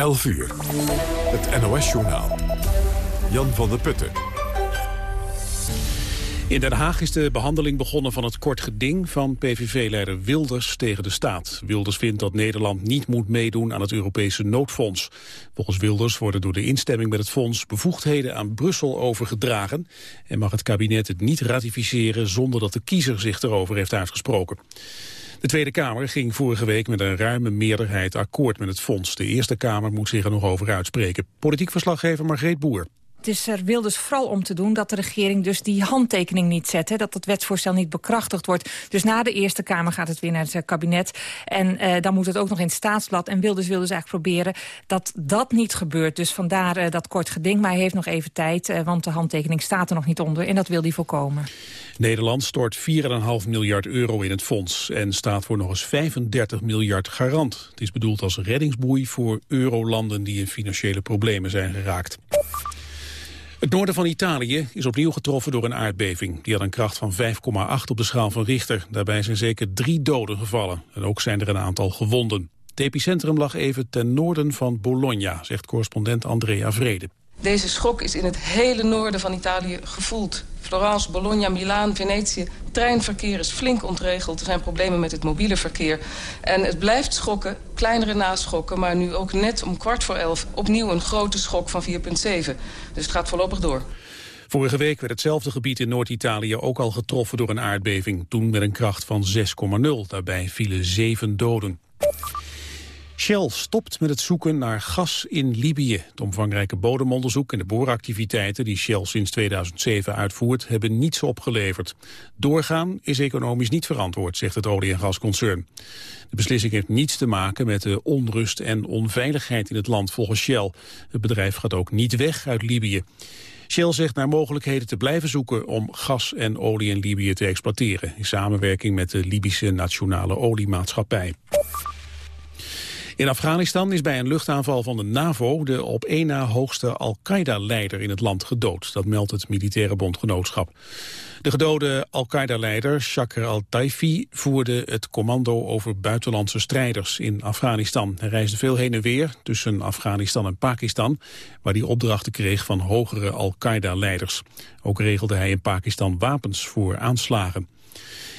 11 uur. Het NOS-journaal. Jan van der Putten. In Den Haag is de behandeling begonnen van het kort geding van PVV-leider Wilders tegen de staat. Wilders vindt dat Nederland niet moet meedoen aan het Europese noodfonds. Volgens Wilders worden door de instemming met het fonds bevoegdheden aan Brussel overgedragen en mag het kabinet het niet ratificeren zonder dat de kiezer zich erover heeft uitgesproken. De Tweede Kamer ging vorige week met een ruime meerderheid akkoord met het fonds. De Eerste Kamer moet zich er nog over uitspreken. Politiek verslaggever Margreet Boer. Het is er wil dus vooral om te doen dat de regering dus die handtekening niet zet. Hè, dat het wetsvoorstel niet bekrachtigd wordt. Dus na de Eerste Kamer gaat het weer naar het kabinet. En uh, dan moet het ook nog in het staatsblad. En Wilders wil dus eigenlijk proberen dat dat niet gebeurt. Dus vandaar uh, dat kort geding. Maar hij heeft nog even tijd, uh, want de handtekening staat er nog niet onder. En dat wil hij voorkomen. Nederland stort 4,5 miljard euro in het fonds en staat voor nog eens 35 miljard garant. Het is bedoeld als reddingsboei voor eurolanden die in financiële problemen zijn geraakt. Het noorden van Italië is opnieuw getroffen door een aardbeving. Die had een kracht van 5,8 op de schaal van Richter. Daarbij zijn zeker drie doden gevallen. En ook zijn er een aantal gewonden. Het epicentrum lag even ten noorden van Bologna, zegt correspondent Andrea Vrede. Deze schok is in het hele noorden van Italië gevoeld. Florence, Bologna, Milaan, Venetië. Treinverkeer is flink ontregeld. Er zijn problemen met het mobiele verkeer. En het blijft schokken, kleinere naschokken... maar nu ook net om kwart voor elf opnieuw een grote schok van 4,7. Dus het gaat voorlopig door. Vorige week werd hetzelfde gebied in Noord-Italië ook al getroffen door een aardbeving. Toen met een kracht van 6,0. Daarbij vielen zeven doden. Shell stopt met het zoeken naar gas in Libië. Het omvangrijke bodemonderzoek en de booractiviteiten die Shell sinds 2007 uitvoert, hebben niets opgeleverd. Doorgaan is economisch niet verantwoord, zegt het olie- en gasconcern. De beslissing heeft niets te maken met de onrust en onveiligheid in het land volgens Shell. Het bedrijf gaat ook niet weg uit Libië. Shell zegt naar mogelijkheden te blijven zoeken om gas en olie in Libië te exploiteren, in samenwerking met de Libische Nationale Oliemaatschappij. In Afghanistan is bij een luchtaanval van de NAVO de op één na hoogste Al-Qaeda-leider in het land gedood. Dat meldt het militaire bondgenootschap. De gedode Al-Qaeda-leider Shakr al-Taifi voerde het commando over buitenlandse strijders in Afghanistan. Hij reisde veel heen en weer tussen Afghanistan en Pakistan, waar hij opdrachten kreeg van hogere Al-Qaeda-leiders. Ook regelde hij in Pakistan wapens voor aanslagen.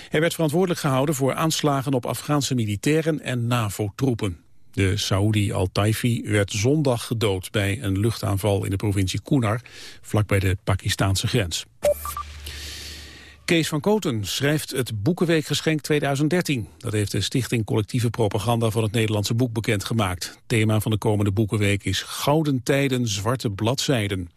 Hij werd verantwoordelijk gehouden voor aanslagen op Afghaanse militairen en NAVO-troepen. De Saoedi al-Taifi werd zondag gedood bij een luchtaanval in de provincie Kunar, vlakbij de Pakistanse grens. Kees van Koten schrijft het Boekenweekgeschenk 2013. Dat heeft de Stichting Collectieve Propaganda van het Nederlandse Boek bekendgemaakt. Thema van de komende Boekenweek is Gouden Tijden, Zwarte Bladzijden.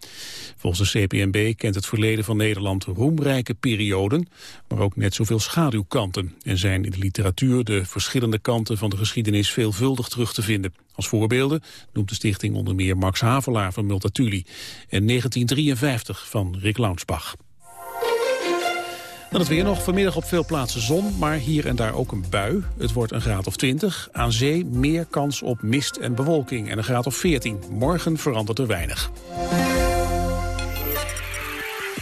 Volgens de CPNB kent het verleden van Nederland roemrijke perioden, maar ook net zoveel schaduwkanten. En zijn in de literatuur de verschillende kanten van de geschiedenis veelvuldig terug te vinden. Als voorbeelden noemt de stichting onder meer Max Havelaar van Multatuli en 1953 van Rick Launsbach. Dan het weer nog. Vanmiddag op veel plaatsen zon, maar hier en daar ook een bui. Het wordt een graad of 20. Aan zee meer kans op mist en bewolking en een graad of 14. Morgen verandert er weinig.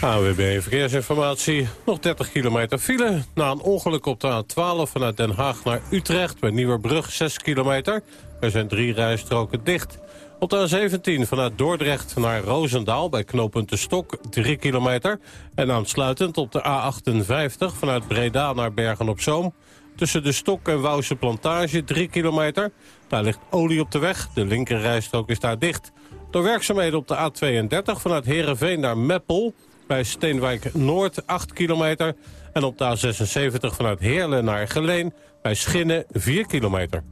AWB Verkeersinformatie. Nog 30 kilometer file. Na een ongeluk op de A12 vanuit Den Haag naar Utrecht... bij Nieuwerbrug 6 kilometer. Er zijn drie rijstroken dicht. Op de A17 vanuit Dordrecht naar Roosendaal bij knooppunt de Stok 3 kilometer. En aansluitend op de A58 vanuit Breda naar Bergen-op-Zoom. Tussen de Stok en Wouwse Plantage 3 kilometer. Daar ligt olie op de weg. De linkerrijstrook is daar dicht. Door werkzaamheden op de A32 vanuit Heerenveen naar Meppel. Bij Steenwijk Noord 8 kilometer. En op de A76 vanuit Heerlen naar Geleen. Bij Schinnen 4 kilometer.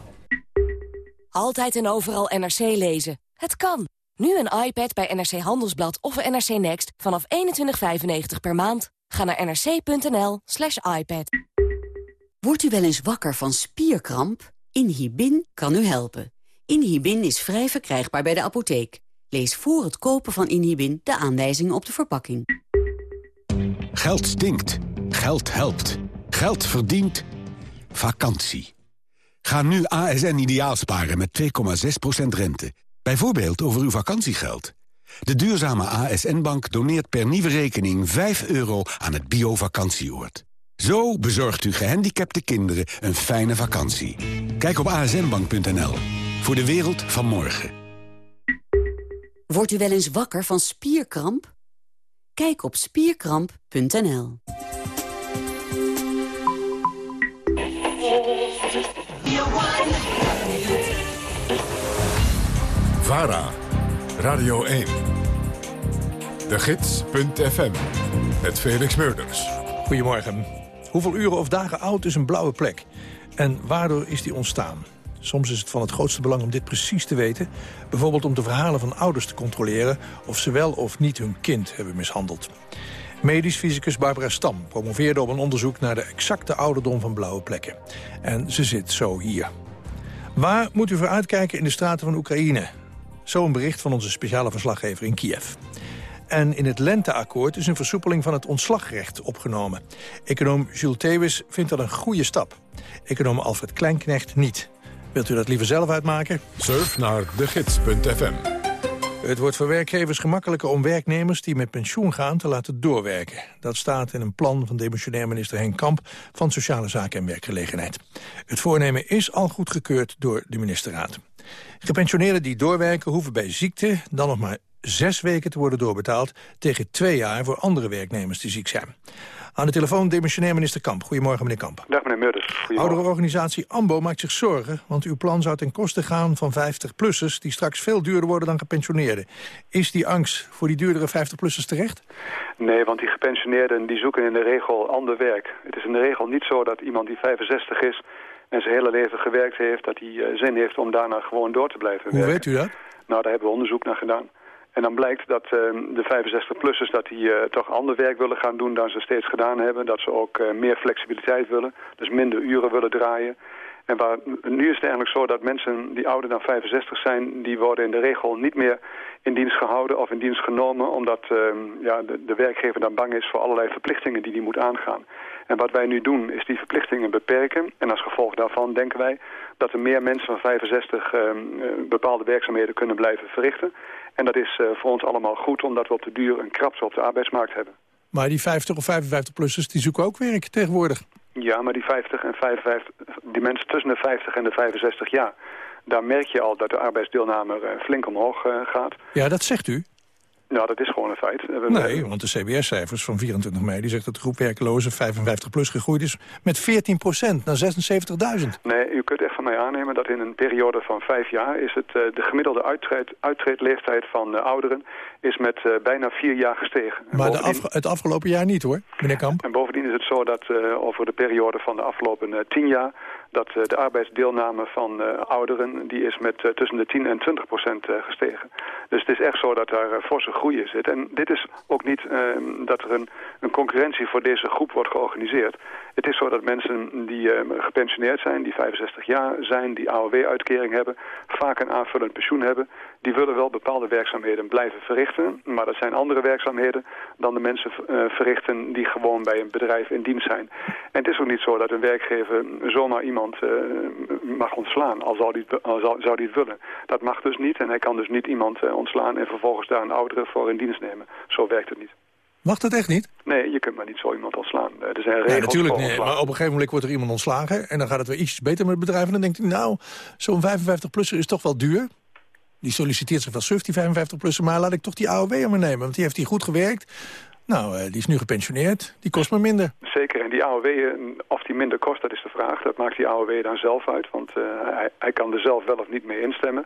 Altijd en overal NRC lezen. Het kan. Nu een iPad bij NRC Handelsblad of NRC Next vanaf 21,95 per maand. Ga naar nrc.nl slash iPad. Wordt u wel eens wakker van spierkramp? Inhibin kan u helpen. Inhibin is vrij verkrijgbaar bij de apotheek. Lees voor het kopen van Inhibin de aanwijzingen op de verpakking. Geld stinkt. Geld helpt. Geld verdient. Vakantie. Ga nu ASN ideaal sparen met 2,6% rente. Bijvoorbeeld over uw vakantiegeld. De duurzame ASN-bank doneert per nieuwe rekening 5 euro aan het bio-vakantieoord. Zo bezorgt u gehandicapte kinderen een fijne vakantie. Kijk op asnbank.nl. Voor de wereld van morgen. Wordt u wel eens wakker van spierkramp? Kijk op spierkramp.nl. VARA, Radio 1. De Gids.fm, met Felix Meurders. Goedemorgen. Hoeveel uren of dagen oud is een blauwe plek? En waardoor is die ontstaan? Soms is het van het grootste belang om dit precies te weten. Bijvoorbeeld om de verhalen van ouders te controleren... of ze wel of niet hun kind hebben mishandeld. Medisch fysicus Barbara Stam promoveerde op een onderzoek... naar de exacte ouderdom van blauwe plekken. En ze zit zo hier. Waar moet u voor uitkijken in de straten van Oekraïne? Zo een bericht van onze speciale verslaggever in Kiev. En in het lenteakkoord is een versoepeling van het ontslagrecht opgenomen. Econoom Jules Thewis vindt dat een goede stap. Econoom Alfred Kleinknecht niet. Wilt u dat liever zelf uitmaken? Surf naar degids.fm. Het wordt voor werkgevers gemakkelijker om werknemers die met pensioen gaan te laten doorwerken. Dat staat in een plan van demissionair minister Henk Kamp van Sociale Zaken en Werkgelegenheid. Het voornemen is al goedgekeurd door de ministerraad. Gepensioneerden die doorwerken hoeven bij ziekte dan nog maar zes weken te worden doorbetaald... tegen twee jaar voor andere werknemers die ziek zijn. Aan de telefoon demissionair minister Kamp. Goedemorgen, meneer Kamp. Dag, meneer Meurders. organisatie AMBO maakt zich zorgen... want uw plan zou ten koste gaan van 50-plussers... die straks veel duurder worden dan gepensioneerden. Is die angst voor die duurdere 50-plussers terecht? Nee, want die gepensioneerden die zoeken in de regel ander werk. Het is in de regel niet zo dat iemand die 65 is... en zijn hele leven gewerkt heeft... dat hij eh, zin heeft om daarna gewoon door te blijven Hoe werken. weet u dat? Nou, daar hebben we onderzoek naar gedaan. En dan blijkt dat uh, de 65-plussers dat die uh, toch ander werk willen gaan doen dan ze steeds gedaan hebben. Dat ze ook uh, meer flexibiliteit willen, dus minder uren willen draaien. En waar, nu is het eigenlijk zo dat mensen die ouder dan 65 zijn... die worden in de regel niet meer in dienst gehouden of in dienst genomen... omdat ja, de, de, werkgever dan bang is voor allerlei verplichtingen die die moet aangaan. En wat wij nu doen is die verplichtingen beperken. En als gevolg daarvan denken wij dat er meer mensen van 65 bepaalde werkzaamheden kunnen blijven verrichten... En dat is uh, voor ons allemaal goed, omdat we op de duur een krapte op de arbeidsmarkt hebben. Maar die 50 of 55-plussers, die zoeken ook werk tegenwoordig. Ja, maar die 50 en 55, die mensen tussen de 50 en de 65 jaar... daar merk je al dat de arbeidsdeelname uh, flink omhoog uh, gaat. Ja, dat zegt u. Nou, dat is gewoon een feit. We nee, want de CBS-cijfers van 24 mei... die zegt dat de groep werklozen 55-plus gegroeid is met 14% naar 76.000. Nee, u kunt echt van mij aannemen dat in een periode van vijf jaar... is het, uh, de gemiddelde uittreed, uittreedleeftijd van uh, ouderen is met uh, bijna vier jaar gestegen. Maar bovendien... de af, het afgelopen jaar niet, hoor, meneer Kamp. En bovendien is het zo dat over de periode van de afgelopen tien jaar dat uh, de arbeidsdeelname van uh, ouderen die is met uh, tussen de 10 en 20 procent gestegen. Dus het is echt zo dat daar forse groei in zit. En dit is ook niet ehm, dat er een, een, concurrentie voor deze groep wordt georganiseerd. Het is zo dat mensen die ehm, gepensioneerd zijn, die 65 jaar zijn, die AOW-uitkering hebben, vaak een aanvullend pensioen hebben, die willen wel bepaalde werkzaamheden blijven verrichten. Maar dat zijn andere werkzaamheden dan de mensen verrichten die gewoon bij een bedrijf in dienst zijn. En het is ook niet zo dat een werkgever zomaar iemand uh, mag ontslaan, al zou, die, al zou, die het willen. Dat mag dus niet en hij kan dus niet iemand uh, ontslaan en vervolgens daar een oudere voor in dienst nemen. Zo werkt het niet. Mag dat echt niet? Nee, je kunt maar niet zo iemand ontslaan. Er zijn regels nee, natuurlijk niet. Maar op een gegeven moment wordt er iemand ontslagen... en dan gaat het weer iets beter met het bedrijf. En dan denkt hij, nou, zo'n 55-plusser is toch wel duur. Die solliciteert zich wel suf, die 55-plusser... maar laat ik toch die AOW me nemen, want die heeft hij goed gewerkt. Nou, uh, die is nu gepensioneerd. Die kost me minder. Zeker. En die AOW, of die minder kost, dat is de vraag. Dat maakt die AOW dan zelf uit. Want uh, hij, kan er zelf wel of niet mee instemmen.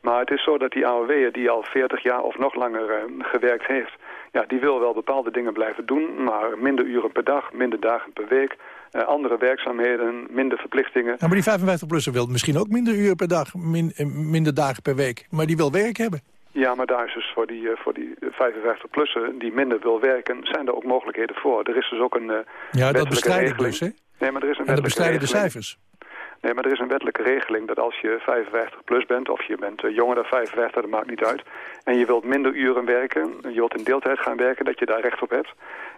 Maar het is zo dat die AOW'er die al 40 jaar of nog langer gewerkt heeft... Ja, die wil wel bepaalde dingen blijven doen. Maar minder uren per dag, minder dagen per week... andere werkzaamheden, minder verplichtingen. Ja, maar die 55-plusser wil misschien ook minder uren per dag, min, minder dagen per week. Maar die wil werk hebben. Ja, maar daar is dus voor die, voor die 55-plussen die minder wil werken... zijn er ook mogelijkheden voor. Er is dus ook een uh, Ja, dat bestrijdt dus, hè? Nee, maar er is een en dat bestrijden de cijfers. Nee, maar er is een wettelijke regeling dat als je 55 plus bent... of je bent eh, jonger dan 55, dat maakt niet uit... en je wilt minder uren werken, je wilt in deeltijd gaan werken... dat je daar recht op hebt.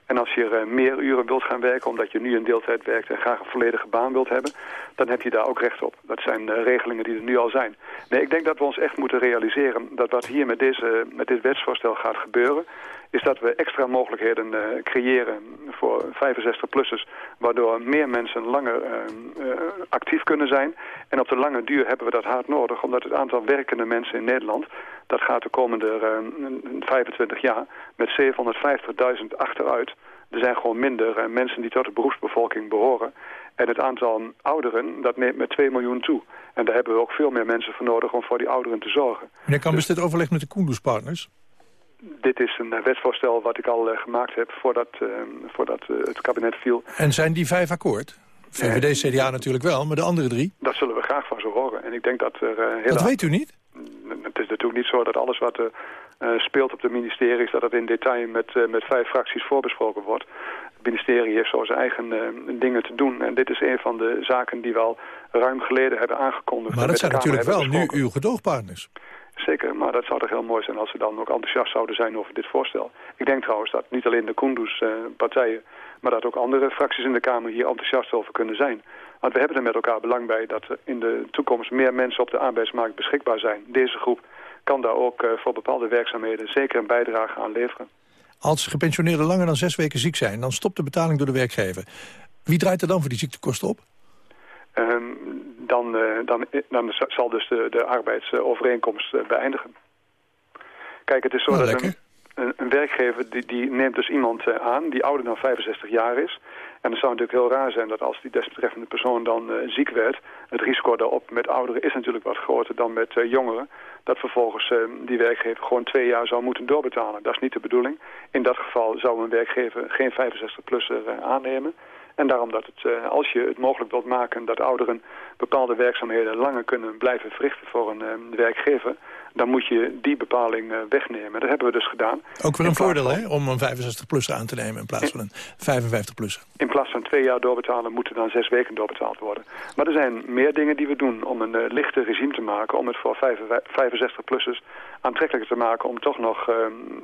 En als je eh, meer uren wilt gaan werken... omdat je nu in deeltijd werkt en graag een volledige baan wilt hebben... dan heb je daar ook recht op. Dat zijn eh, regelingen die er nu al zijn. Nee, ik denk dat we ons echt moeten realiseren... dat wat hier met, deze, met dit wetsvoorstel gaat gebeuren is dat we extra mogelijkheden uh, creëren voor 65-plussers... waardoor meer mensen langer uh, uh, actief kunnen zijn. En op de lange duur hebben we dat hard nodig... omdat het aantal werkende mensen in Nederland... dat gaat de komende 25 jaar met 750.000 achteruit. Er zijn gewoon minder mensen die tot de beroepsbevolking behoren. En het aantal ouderen, dat neemt met 2 miljoen toe. En daar hebben we ook veel meer mensen voor nodig om voor die ouderen te zorgen. Meneer Kambers, dus... dit overleg met de Koenderspartners? Dit is een wetsvoorstel wat ik al uh, gemaakt heb voordat, uh, voordat uh, het kabinet viel. En zijn die vijf akkoord? VVD, CDA natuurlijk wel, maar de andere drie? Dat zullen we graag van ze horen. En ik denk dat er heel Dat weet u niet? Het is natuurlijk niet zo dat alles wat er speelt op de ministeries... dat het in detail met, met vijf fracties voorbesproken wordt. Het ministerie heeft zo zijn eigen dingen te doen. En dit is een van de zaken die we al ruim geleden hebben aangekondigd. Maar dat zijn natuurlijk wel nu uw gedoogpartners. Zeker, maar dat zou toch heel mooi zijn als ze dan ook enthousiast zouden zijn over dit voorstel. Ik denk trouwens dat niet alleen de Kunduz-partijen, maar dat ook andere fracties in de Kamer hier enthousiast over kunnen zijn. Want we hebben er met elkaar belang bij dat in de toekomst meer mensen op de arbeidsmarkt beschikbaar zijn. Deze groep kan daar ook voor bepaalde werkzaamheden zeker een bijdrage aan leveren. Als gepensioneerden langer dan zes weken ziek zijn, dan stopt de betaling door de werkgever. Wie draait er dan voor die ziektekosten op? Um, dan, uh, dan, dan zal dus de, de arbeidsovereenkomst uh, beëindigen. Kijk, het is zo nou, dat een, een, een, werkgever die, die neemt dus iemand aan die ouder dan 65 jaar is. En het zou natuurlijk heel raar zijn dat als die desbetreffende persoon dan ziek werd... het risico daarop met ouderen is natuurlijk wat groter dan met jongeren... dat vervolgens die werkgever gewoon twee jaar zou moeten doorbetalen. Dat is niet de bedoeling. In dat geval zou een werkgever geen 65-plusser aannemen... En daarom dat het, uh, als je het mogelijk wilt maken dat ouderen bepaalde werkzaamheden langer kunnen blijven verrichten voor een uh, werkgever, dan moet je die bepaling uh, wegnemen. Dat hebben we dus gedaan. Ook weer een voordeel, van, hè, om een 65-plusser aan te nemen in plaats van een 55-plusser. In plaats van twee jaar doorbetalen moeten dan zes weken doorbetaald worden. Maar er zijn meer dingen die we doen om een lichte regime te maken, om het voor 65-plussers aantrekkelijker te maken om toch nog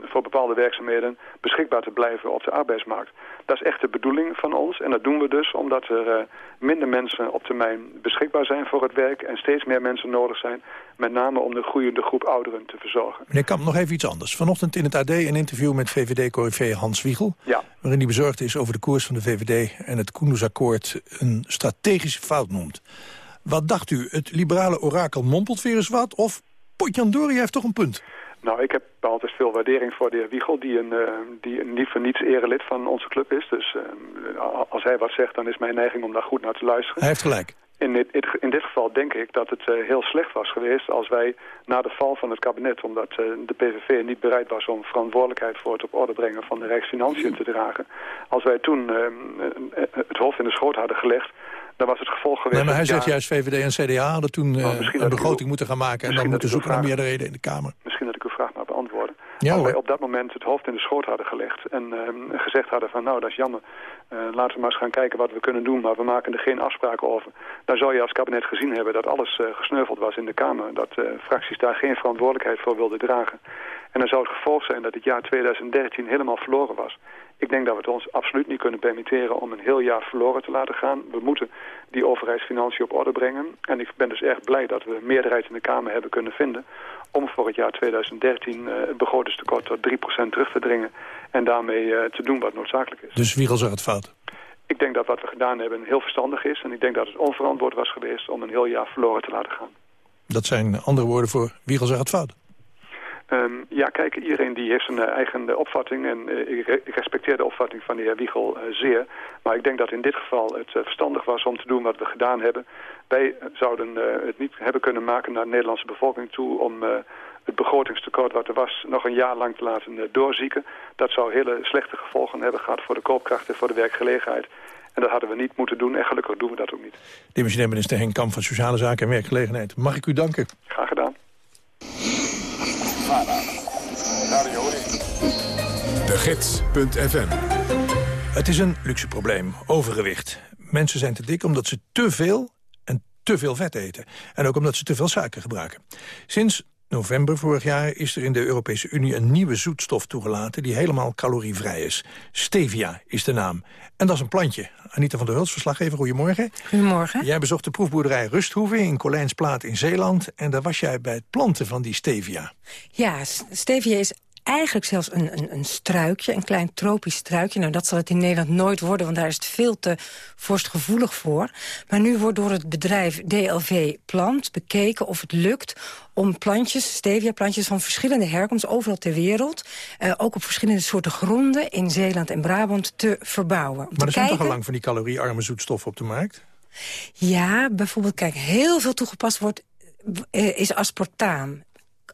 voor bepaalde werkzaamheden beschikbaar te blijven op de arbeidsmarkt. Dat is echt de bedoeling van ons en dat doen we dus omdat er uh, minder mensen op termijn beschikbaar zijn voor het werk en steeds meer mensen nodig zijn, met name om de groeiende groep ouderen te verzorgen. Meneer Kamp, nog even iets anders. Vanochtend in het AD een interview met VVD-corrivé Hans Wiegel, ja. waarin hij bezorgd is over de koers van de VVD en het Koendersakkoord een strategische fout noemt. Wat dacht u, het liberale orakel mompelt weer eens wat of Potjandori heeft toch een punt? Nou, ik heb altijd veel waardering voor de heer Wiegel, die een, uh, die niet voor niets erelid van onze club is. Dus uh, als hij wat zegt, dan is mijn neiging om daar goed naar te luisteren. Hij heeft gelijk. In dit, in dit geval denk ik dat het uh, heel slecht was geweest als wij na de val van het kabinet, omdat de PVV niet bereid was om verantwoordelijkheid voor het op orde brengen van de Rijksfinanciën te dragen, als wij toen het hoofd in de schoot hadden gelegd, dan was het gevolg geweest... Nee, maar hij ja, zegt juist VVD en CDA hadden toen uh, een begroting moeten gaan maken... en dan moeten zoeken naar meerderheden in de Kamer. Misschien dat ik uw vraag maar beantwoorden. Ja, wij op dat moment het hoofd in de schoot hadden gelegd... en uh, gezegd hadden van nou, dat is jammer... Uh, laten we maar eens gaan kijken wat we kunnen doen... maar we maken er geen afspraken over. Dan zou je als kabinet gezien hebben dat alles gesneuveld was in de Kamer. Dat fracties daar geen verantwoordelijkheid voor wilden dragen. En dan zou het gevolg zijn dat het jaar 2013 helemaal verloren was. Ik denk dat we het ons absoluut niet kunnen permitteren om een heel jaar verloren te laten gaan. We moeten die overheidsfinanciën op orde brengen. En ik ben dus erg blij dat we een meerderheid in de Kamer hebben kunnen vinden... om voor het jaar 2013 uh, het begrotingstekort tot 3% terug te dringen... en daarmee uh, te doen wat noodzakelijk is. Dus Wiegel zag het fout? Ik denk dat wat we gedaan hebben heel verstandig is. En ik denk dat het onverantwoord was geweest om een heel jaar verloren te laten gaan. Dat zijn andere woorden voor Wiegel zag het fout? Um, ja, kijk, iedereen die heeft zijn uh, eigen opvatting en uh, ik, re ik, respecteer de opvatting van de heer Wiegel uh, zeer. Maar ik denk dat in dit geval het verstandig was om te doen wat we gedaan hebben. Wij zouden het niet hebben kunnen maken naar de Nederlandse bevolking toe om het begrotingstekort wat er was nog een jaar lang te laten doorzieken. Dat zou hele slechte gevolgen hebben gehad voor de koopkracht en voor de werkgelegenheid. En dat hadden we niet moeten doen en gelukkig doen we dat ook niet. Demissionair minister Henk Kamp van Sociale Zaken en Werkgelegenheid. Mag ik u danken? Graag gedaan. De Het is een luxe probleem, overgewicht. Mensen zijn te dik omdat ze te veel en te veel vet eten. En ook omdat ze te veel suiker gebruiken. Sinds november vorig jaar is er in de Europese Unie een nieuwe zoetstof toegelaten... die helemaal calorievrij is. Stevia is de naam. En dat is een plantje. Anita van der Hulst, verslaggever, goedemorgen. Goedemorgen. Jij bezocht de proefboerderij Rusthoeve in Colijnsplaat in Zeeland... en daar was jij bij het planten van die stevia. Ja, stevia is eigenlijk zelfs een, een, een struikje, een klein tropisch struikje. Nou, dat zal het in Nederland nooit worden, want daar is het veel te vorstgevoelig voor. Maar nu wordt door het bedrijf DLV Plant bekeken of het lukt om plantjes, stevia-plantjes van verschillende herkomst, overal ter wereld, uh, ook op verschillende soorten gronden in Zeeland en Brabant te verbouwen. Maar er zijn toch al lang van die caloriearme zoetstoffen op de markt? Ja, bijvoorbeeld, kijk, heel veel toegepast wordt, uh, is aspartaam.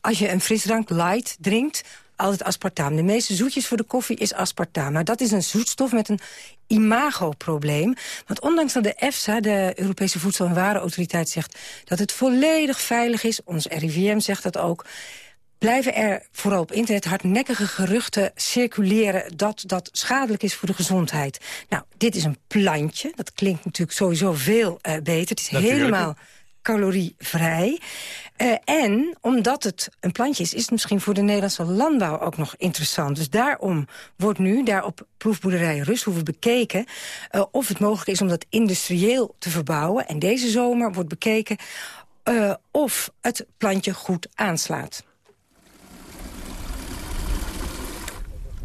Als je een frisdrank light drinkt, altijd aspartaam. De meeste zoetjes voor de koffie is aspartaam. Maar dat is een zoetstof met een imagoprobleem. Want ondanks dat de EFSA, de Europese Voedsel- en Warenautoriteit, zegt... dat het volledig veilig is, ons RIVM zegt dat ook blijven er vooral op internet hardnekkige geruchten circuleren... dat dat schadelijk is voor de gezondheid. Nou, dit is een plantje. Dat klinkt natuurlijk sowieso veel uh, beter. Het is helemaal calorievrij. Uh, en omdat het een plantje is, is het misschien voor de Nederlandse landbouw ook nog interessant. Dus daarom wordt nu daar op proefboerderij Rusthoeven bekeken... Uh, of het mogelijk is om dat industrieel te verbouwen. En deze zomer wordt bekeken uh, of het plantje goed aanslaat.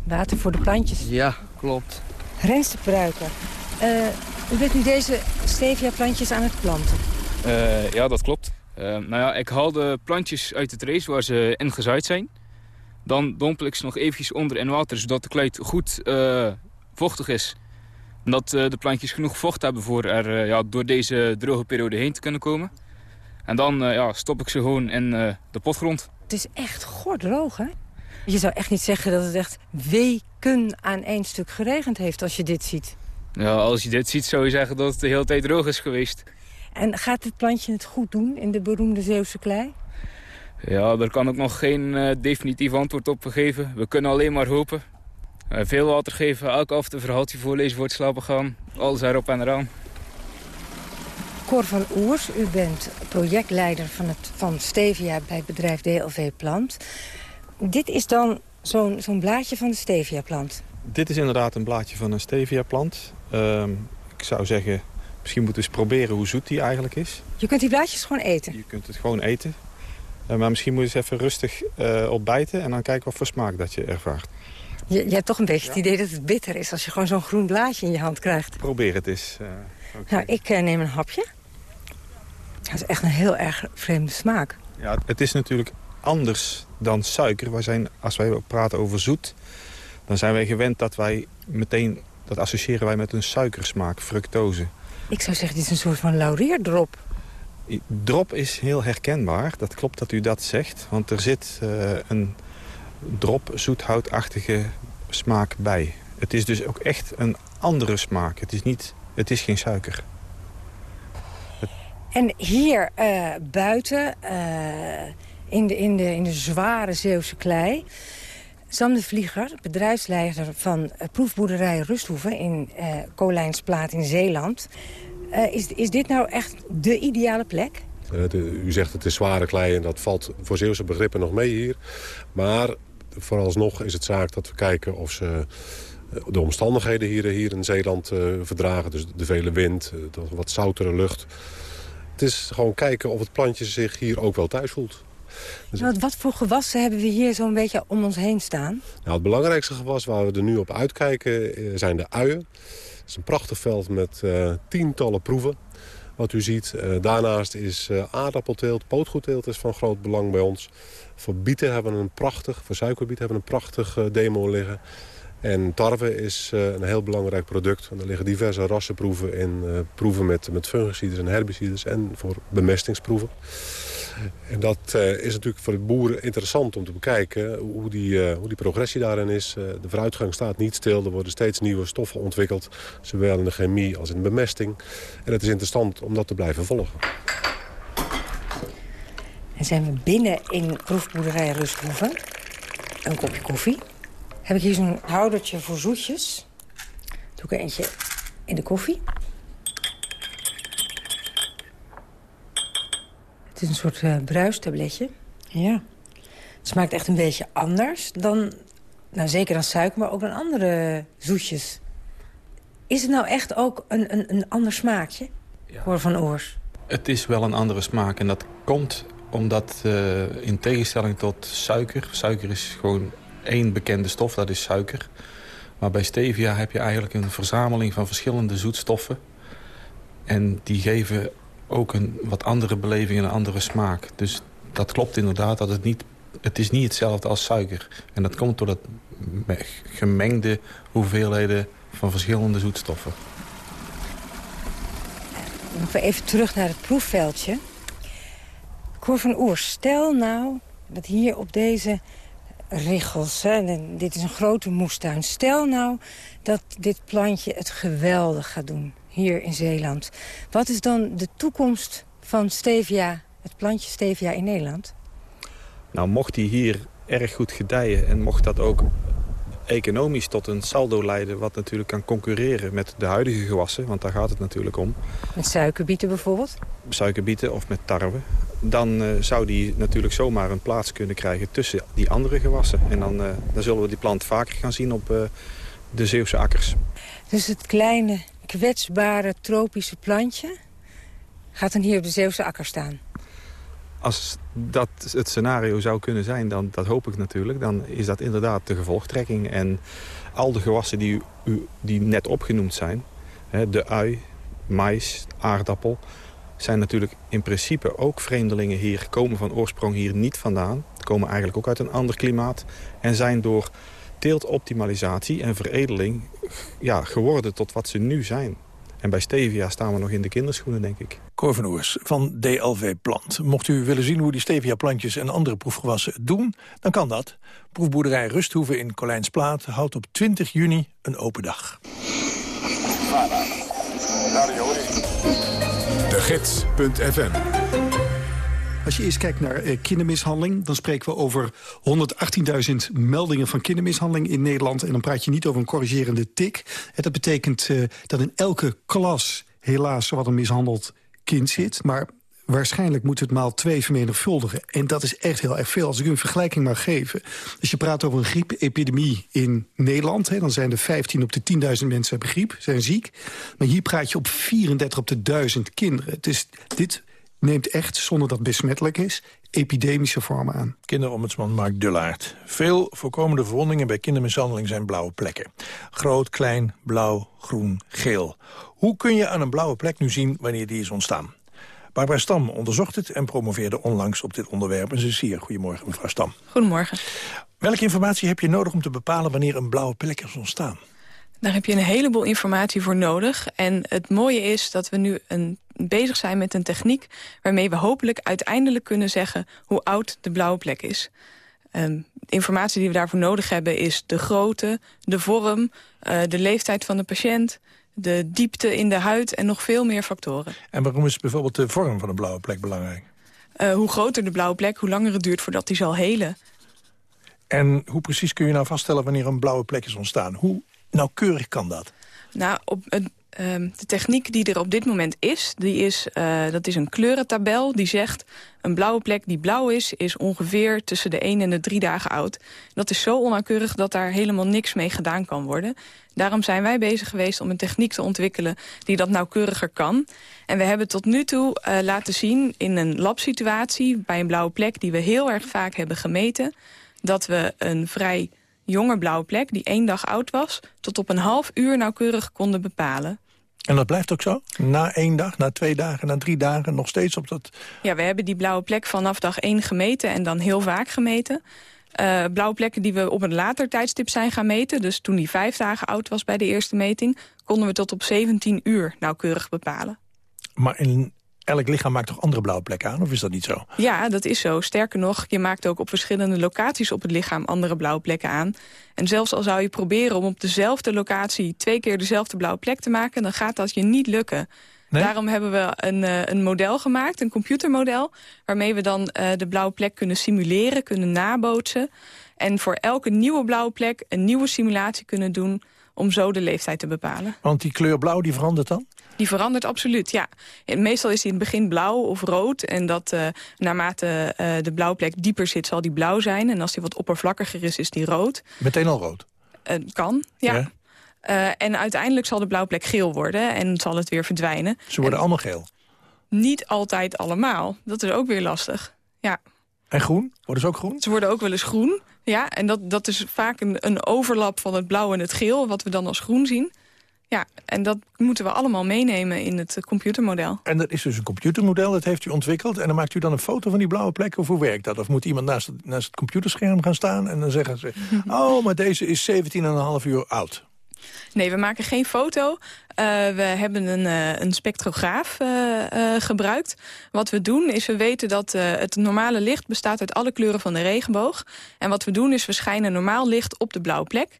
Water voor de plantjes. Ja, klopt. Rens de Pruiker. u bent nu deze stevia-plantjes aan het planten. Uh, ja, dat klopt. Uh, nou ja, ik haal de plantjes uit het race waar ze ingezaaid zijn. Dan dompel ik ze nog eventjes onder in water, zodat de kleit goed uh, vochtig is. En dat de plantjes genoeg vocht hebben voor er ja, door deze droge periode heen te kunnen komen. En dan ja, stop ik ze gewoon in de potgrond. Het is echt gordroog, hè? Je zou echt niet zeggen dat het echt weken aan één stuk geregend heeft als je dit ziet. Ja, als je dit ziet zou je zeggen dat het de hele tijd droog is geweest. En gaat dit plantje het goed doen in de beroemde Zeeuwse klei? Ja, daar kan ik nog geen uh, definitief antwoord op geven. We kunnen alleen maar hopen. Uh, veel water geven, elke avond een verhaaltje voorlezen voor het slapen gaan. Alles erop en eraan. Cor van Oers, u bent projectleider van, het, van Stevia bij het bedrijf DLV Plant. Dit is dan zo'n zo'n blaadje van de Stevia-plant? Dit is inderdaad een blaadje van een Stevia-plant. Uh, ik zou zeggen Misschien moeten we eens proberen hoe zoet die eigenlijk is. Je kunt die blaadjes gewoon eten? Je kunt het gewoon eten. Uh, maar misschien moet je eens even rustig uh, opbijten... en dan kijken wat voor smaak dat je ervaart. Je, je hebt toch een beetje het idee dat het bitter is... als je gewoon zo'n groen blaadje in je hand krijgt. Probeer het eens. Uh, nou, ik neem een hapje. Dat is echt een heel erg vreemde smaak. Ja, het is natuurlijk anders dan suiker. Wij zijn, als wij praten over zoet... dan zijn wij gewend dat wij meteen... dat associëren wij met een suikersmaak, fructose. Ik zou zeggen, dit is een soort van laureerdrop. Drop is heel herkenbaar. Dat klopt dat u dat zegt. Want er zit uh, een drop zoethoutachtige smaak bij. Het is dus ook echt een andere smaak. Het is, niet, het is geen suiker. En hier uh, buiten, uh, in, de, in, de, in de zware Zeeuwse klei... Sam de Vlieger, bedrijfsleider van proefboerderij Rusthoeven in uh, Kolijnsplaat in Zeeland. Uh, is, is dit nou echt de ideale plek? U zegt het is zware klei en dat valt voor Zeeuwse begrippen nog mee hier. Maar vooralsnog is het zaak dat we kijken of ze de omstandigheden hier, hier in Zeeland verdragen. Dus de vele wind, de wat zoutere lucht. Het is gewoon kijken of het plantje zich hier ook wel thuis voelt. Dus wat, wat, voor gewassen hebben we hier zo'n beetje om ons heen staan? Nou, het belangrijkste gewas waar we er nu op uitkijken eh, zijn de uien. Het is een prachtig veld met uh, tientallen proeven. Wat u ziet. Uh, daarnaast is uh, aardappelteelt, pootgoedteelt is van groot belang bij ons. Voor bieten hebben we een prachtig, voor suikerbieten hebben we een prachtig demo liggen. En tarwe is een heel belangrijk product. En er liggen diverse rassenproeven in. Proeven met, met fungicides en herbicides en voor bemestingsproeven. En dat uh, is natuurlijk voor de boeren interessant om te bekijken hoe die, hoe die progressie daarin is. de vooruitgang staat niet stil. Er worden steeds nieuwe stoffen ontwikkeld. Zowel in de chemie als in de bemesting. En het is interessant om dat te blijven volgen. En zijn we binnen in proefboerderij Rusthoeven. Een kopje koffie heb ik hier zo'n houdertje voor zoetjes. Doe ik er eentje in de koffie. Het is een soort uh, bruistabletje. Ja. Het smaakt echt een beetje anders dan... Nou, zeker dan suiker, maar ook dan andere zoetjes. Is het nou echt ook een, een, een ander smaakje? Ja. Hoor van oors. Het is wel een andere smaak en dat komt omdat uh, in tegenstelling tot suiker... suiker is gewoon één bekende stof, dat is suiker. Maar bij stevia heb je eigenlijk een verzameling van verschillende zoetstoffen. En die geven ook een wat andere beleving en een andere smaak. Dus dat klopt inderdaad, dat het, niet, het is niet hetzelfde als suiker. En dat komt door dat gemengde hoeveelheden van verschillende zoetstoffen. Nog even terug naar het proefveldje. Cor van Oers, stel nou dat hier op deze richels, hè, dit is een grote moestuin. Stel nou dat dit plantje het geweldig gaat doen hier in Zeeland. Wat is dan de toekomst van stevia, het plantje stevia in Nederland? Nou, mocht die hier erg goed gedijen en mocht dat ook economisch tot een saldo leiden... wat natuurlijk kan concurreren met de huidige gewassen, want daar gaat het natuurlijk om. Met suikerbieten bijvoorbeeld? Suikerbieten of met tarwe. Dan uh, zou die natuurlijk zomaar een plaats kunnen krijgen tussen die andere gewassen. En dan, uh, dan zullen we die plant vaker gaan zien op uh, de Zeeuwse akkers. Dus het kleine, kwetsbare, tropische plantje gaat dan hier op de Zeeuwse akker staan? als dat het scenario zou kunnen zijn, dan, dat hoop ik natuurlijk... dan is dat inderdaad de gevolgtrekking. En al de gewassen die, u, die net opgenoemd zijn... Hè, de ui, mais, aardappel... zijn natuurlijk in principe ook vreemdelingen hier... komen van oorsprong hier niet vandaan. Komen eigenlijk ook uit een ander klimaat. En zijn door teeltoptimalisatie en veredeling ja, geworden tot wat ze nu zijn. En bij stevia staan we nog in de kinderschoenen, denk ik. Cor van Oers van DLV Plant. Mocht u willen zien hoe die stevia-plantjes en andere proefgewassen het doen, dan kan dat. Proefboerderij Rusthoeven in Colijnsplaat houdt op 20 juni een open dag. De Gids.fm als je eerst kijkt naar eh, kindermishandeling... dan spreken we over 118.000 meldingen van kindermishandeling in Nederland. En dan praat je niet over een corrigerende tik. Dat betekent uh, dat in elke klas helaas wat een mishandeld kind zit. Maar waarschijnlijk moet het maal twee vermenigvuldigen. En dat is echt heel erg veel. Als ik u een vergelijking mag geven. Als je praat over een griepepidemie in Nederland... Hè, dan zijn er 15 op de 10.000 mensen hebben griep, zijn ziek. Maar hier praat je op 34 op de 1000 kinderen. Dus dit neemt echt, zonder dat het besmettelijk is, epidemische vormen aan. Kinderombudsman Mark Dullaert. Veel voorkomende verwondingen bij kindermishandeling zijn blauwe plekken. Groot, klein, blauw, groen, geel. Hoe kun je aan een blauwe plek nu zien wanneer die is ontstaan? Barbara Stam onderzocht het en promoveerde onlangs op dit onderwerp. En ze is hier. Goedemorgen, mevrouw Stam. Goedemorgen. Welke informatie heb je nodig om te bepalen wanneer een blauwe plek is ontstaan? Daar heb je een heleboel informatie voor nodig. En het mooie is dat we nu een, bezig zijn met een techniek... waarmee we hopelijk uiteindelijk kunnen zeggen hoe oud de blauwe plek is. Um, de informatie die we daarvoor nodig hebben is de grootte, de vorm... Uh, de leeftijd van de patiënt, de diepte in de huid en nog veel meer factoren. En waarom is bijvoorbeeld de vorm van een blauwe plek belangrijk? Uh, hoe groter de blauwe plek, hoe langer het duurt voordat die zal helen. En hoe precies kun je nou vaststellen wanneer een blauwe plek is ontstaan? Hoe nauwkeurig kan dat? Nou, op een, ehm, de techniek die er op dit moment is, die is uh, dat is een kleurentabel. Die zegt, een blauwe plek die blauw is, is ongeveer tussen de 1 en de 3 dagen oud. Dat is zo onnauwkeurig dat daar helemaal niks mee gedaan kan worden. Daarom zijn wij bezig geweest om een techniek te ontwikkelen die dat nauwkeuriger kan. En we hebben tot nu toe uh, laten zien in een labsituatie bij een blauwe plek die we heel erg vaak hebben gemeten, dat we een vrij jonge blauwe plek, die één dag oud was... tot op een half uur nauwkeurig konden bepalen. En dat blijft ook zo? Na één dag, na twee dagen, na drie dagen nog steeds op dat... Ja, we hebben die blauwe plek vanaf dag één gemeten en dan heel vaak gemeten. Uh, blauwe plekken die we op een later tijdstip zijn gaan meten... dus toen die vijf dagen oud was bij de eerste meting... konden we tot op 17 uur nauwkeurig bepalen. Maar in elk lichaam maakt toch andere blauwe plekken aan, of is dat niet zo? Ja, dat is zo. Sterker nog, je maakt ook op verschillende locaties op het lichaam andere blauwe plekken aan. En zelfs al zou je proberen om op dezelfde locatie twee keer dezelfde blauwe plek te maken, dan gaat dat je niet lukken. Daarom hebben we een, uh, een model gemaakt, een computermodel... waarmee we dan uh, de blauwe plek kunnen simuleren, kunnen nabootsen. En voor elke nieuwe blauwe plek een nieuwe simulatie kunnen doen... om zo de leeftijd te bepalen. Want die kleur blauw die verandert dan? Die verandert absoluut, ja. Meestal is die in het begin blauw of rood. En dat uh, naarmate uh, de blauwplek dieper zit, zal die blauw zijn. En als die wat oppervlakkiger is, is die rood. Meteen al rood? Uh, kan, ja. ja. en uiteindelijk zal de blauwplek geel worden en zal het weer verdwijnen. Ze worden en allemaal geel? Niet altijd allemaal. Dat is ook weer lastig, ja. En groen? Worden ze ook groen? Ze worden ook wel eens groen, ja. En dat, dat is vaak een, een overlap van het blauw en het geel... wat we dan als groen zien. Ja, en dat moeten we allemaal meenemen in het computermodel. En dat is dus een computermodel, dat heeft u ontwikkeld... en dan maakt u dan een foto van die blauwe plekken, of hoe werkt dat? Of moet iemand naast het, naast het computerscherm gaan staan en dan zeggen ze... oh, maar deze is 17,5 uur oud. Nee, we maken geen foto. Uh, we hebben een, uh, een spectrograaf uh, gebruikt. Wat we doen is, we weten dat het normale licht bestaat uit alle kleuren van de regenboog. En wat we doen is, we schijnen normaal licht op de blauwe plek.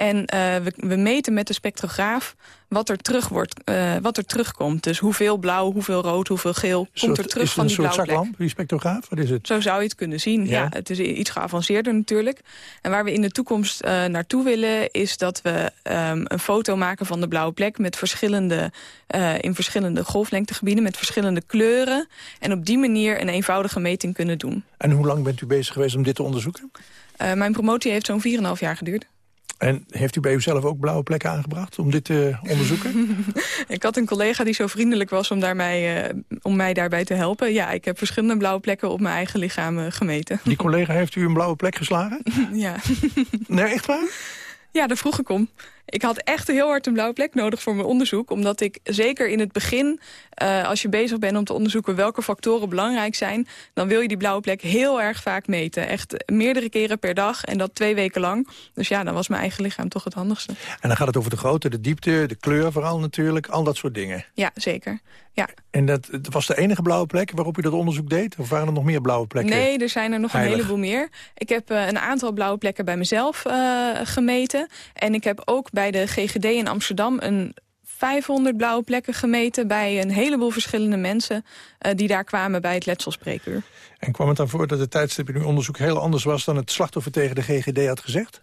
En we, we meten met de spectrograaf wat er, terug wordt, uh, wat er terugkomt. Dus hoeveel blauw, hoeveel rood, hoeveel geel komt er terug van die blauwe plek. Is een soort zaklamp, die spectrograaf? Wat is het? Zo zou je het kunnen zien. Ja. ja het is iets geavanceerder natuurlijk. En waar we in de toekomst uh, naartoe willen... is dat we um, een foto maken van de blauwe plek... Met verschillende, in verschillende golflengtegebieden, met verschillende kleuren. En op die manier een eenvoudige meting kunnen doen. En hoe lang bent u bezig geweest om dit te onderzoeken? mijn promotie heeft zo'n 4,5 jaar geduurd. En heeft u bij uzelf ook blauwe plekken aangebracht om dit te onderzoeken? ik had een collega die zo vriendelijk was om, daar mij, uh, om mij daarbij te helpen. Ja, ik heb verschillende blauwe plekken op mijn eigen lichaam uh, gemeten. Die collega heeft u een blauwe plek geslagen? ja. nee, echt waar? Ja, daar vroeg ik om. Ik had echt heel hard een blauwe plek nodig voor mijn onderzoek. Omdat ik zeker in het begin, uh, als je bezig bent om te onderzoeken... welke factoren belangrijk zijn... dan wil je die blauwe plek heel erg vaak meten. Echt meerdere keren per dag en dat twee weken lang. Dus ja, dan was mijn eigen lichaam toch het handigste. En dan gaat het over de grootte, de diepte, de kleur vooral natuurlijk. Al dat soort dingen. Ja, zeker. Ja. En dat was de enige blauwe plek waarop u dat onderzoek deed? Of waren er nog meer blauwe plekken? Nee, er zijn er nog een heleboel meer. Ik heb uh, een aantal blauwe plekken bij mezelf uh, gemeten. En ik heb ook bij de GGD in Amsterdam een 500 blauwe plekken gemeten bij een heleboel verschillende mensen uh, die daar kwamen bij het letselspreekuur. En kwam het dan voor dat het tijdstip in uw onderzoek heel anders was dan het slachtoffer tegen de GGD had gezegd?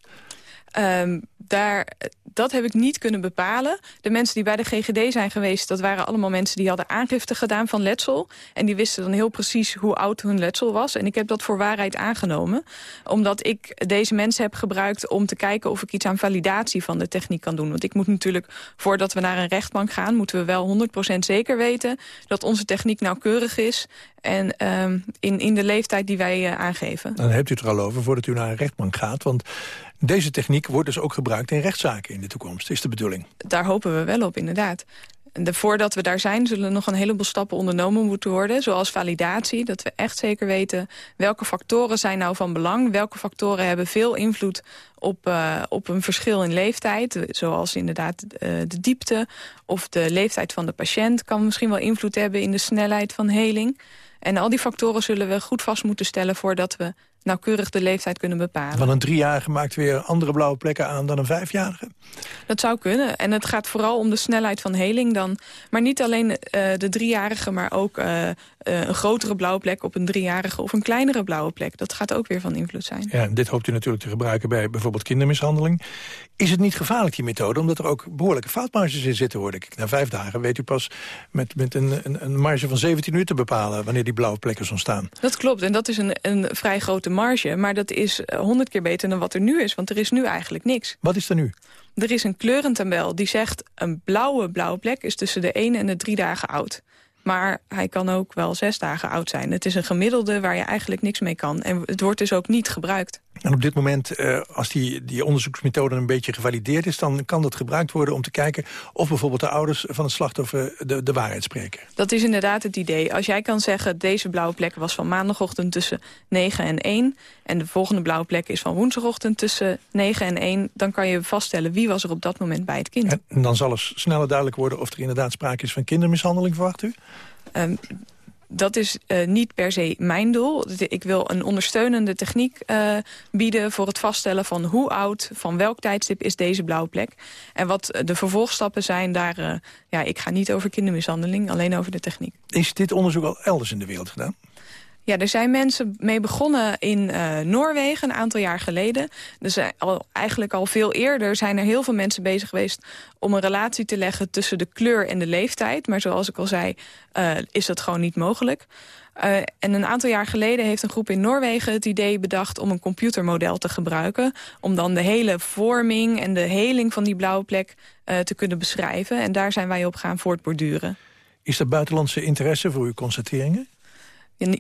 Um, daar, dat heb ik niet kunnen bepalen. De mensen die bij de GGD zijn geweest... dat waren allemaal mensen die hadden aangifte gedaan van letsel. En die wisten dan heel precies hoe oud hun letsel was. En ik heb dat voor waarheid aangenomen. Omdat ik deze mensen heb gebruikt om te kijken... of ik iets aan validatie van de techniek kan doen. Want ik moet natuurlijk, voordat we naar een rechtbank gaan... moeten we wel 100% zeker weten dat onze techniek nauwkeurig is... en um, in, in de leeftijd die wij uh, aangeven. Dan hebt u het er al over voordat u naar een rechtbank gaat. Want deze techniek wordt dus ook gebruikt in rechtszaken in de toekomst, is de bedoeling. Daar hopen we wel op, inderdaad. De, voordat we daar zijn, zullen nog een heleboel stappen ondernomen moeten worden. Zoals validatie, dat we echt zeker weten welke factoren zijn nou van belang. Welke factoren hebben veel invloed op, uh, op een verschil in leeftijd. Zoals inderdaad uh, de diepte of de leeftijd van de patiënt... kan misschien wel invloed hebben in de snelheid van heling. En al die factoren zullen we goed vast moeten stellen... voordat we nauwkeurig de leeftijd kunnen bepalen. Van een driejarige maakt weer andere blauwe plekken aan dan een vijfjarige? Dat zou kunnen. En het gaat vooral om de snelheid van heling dan. Maar niet alleen uh, de driejarige, maar ook uh, uh, een grotere blauwe plek op een driejarige of een kleinere blauwe plek. Dat gaat ook weer van invloed zijn. Ja, dit hoopt u natuurlijk te gebruiken bij bijvoorbeeld kindermishandeling. Is het niet gevaarlijk, die methode? Omdat er ook behoorlijke foutmarges in zitten, hoor ik. Na vijf dagen weet u pas met, met een, een, een marge van 17 uur te bepalen... wanneer die blauwe plekken ontstaan. Dat klopt, en dat is een, een vrij grote marge. Maar dat is honderd keer beter dan wat er nu is, want er is nu eigenlijk niks. Wat is er nu? Er is een kleurentabel die zegt... een blauwe blauwe plek is tussen de 1 en de 3 dagen oud. Maar hij kan ook wel zes dagen oud zijn. Het is een gemiddelde waar je eigenlijk niks mee kan. En het wordt dus ook niet gebruikt. En op dit moment, uh, als die, die onderzoeksmethode een beetje gevalideerd is... dan kan dat gebruikt worden om te kijken of bijvoorbeeld de ouders van het slachtoffer de, de waarheid spreken. Dat is inderdaad het idee. Als jij kan zeggen, deze blauwe plek was van maandagochtend tussen 9 en 1... en de volgende blauwe plek is van woensdagochtend tussen 9 en 1... dan kan je vaststellen wie was er op dat moment bij het kind. En dan zal er sneller duidelijk worden of er inderdaad sprake is van kindermishandeling, verwacht u? Um, dat is uh, niet per se mijn doel. Ik wil een ondersteunende techniek uh, bieden voor het vaststellen van hoe oud, van welk tijdstip is deze blauwe plek. En wat de vervolgstappen zijn, daar, uh, ja, ik ga niet over kindermishandeling, alleen over de techniek. Is dit onderzoek al elders in de wereld gedaan? Ja, er zijn mensen mee begonnen in uh, Noorwegen een aantal jaar geleden. Dus al, eigenlijk al veel eerder zijn er heel veel mensen bezig geweest... om een relatie te leggen tussen de kleur en de leeftijd. Maar zoals ik al zei, uh, is dat gewoon niet mogelijk. Uh, en een aantal jaar geleden heeft een groep in Noorwegen het idee bedacht... om een computermodel te gebruiken. Om dan de hele vorming en de heling van die blauwe plek te kunnen beschrijven. En daar zijn wij op gaan voortborduren. Is er buitenlandse interesse voor uw constateringen?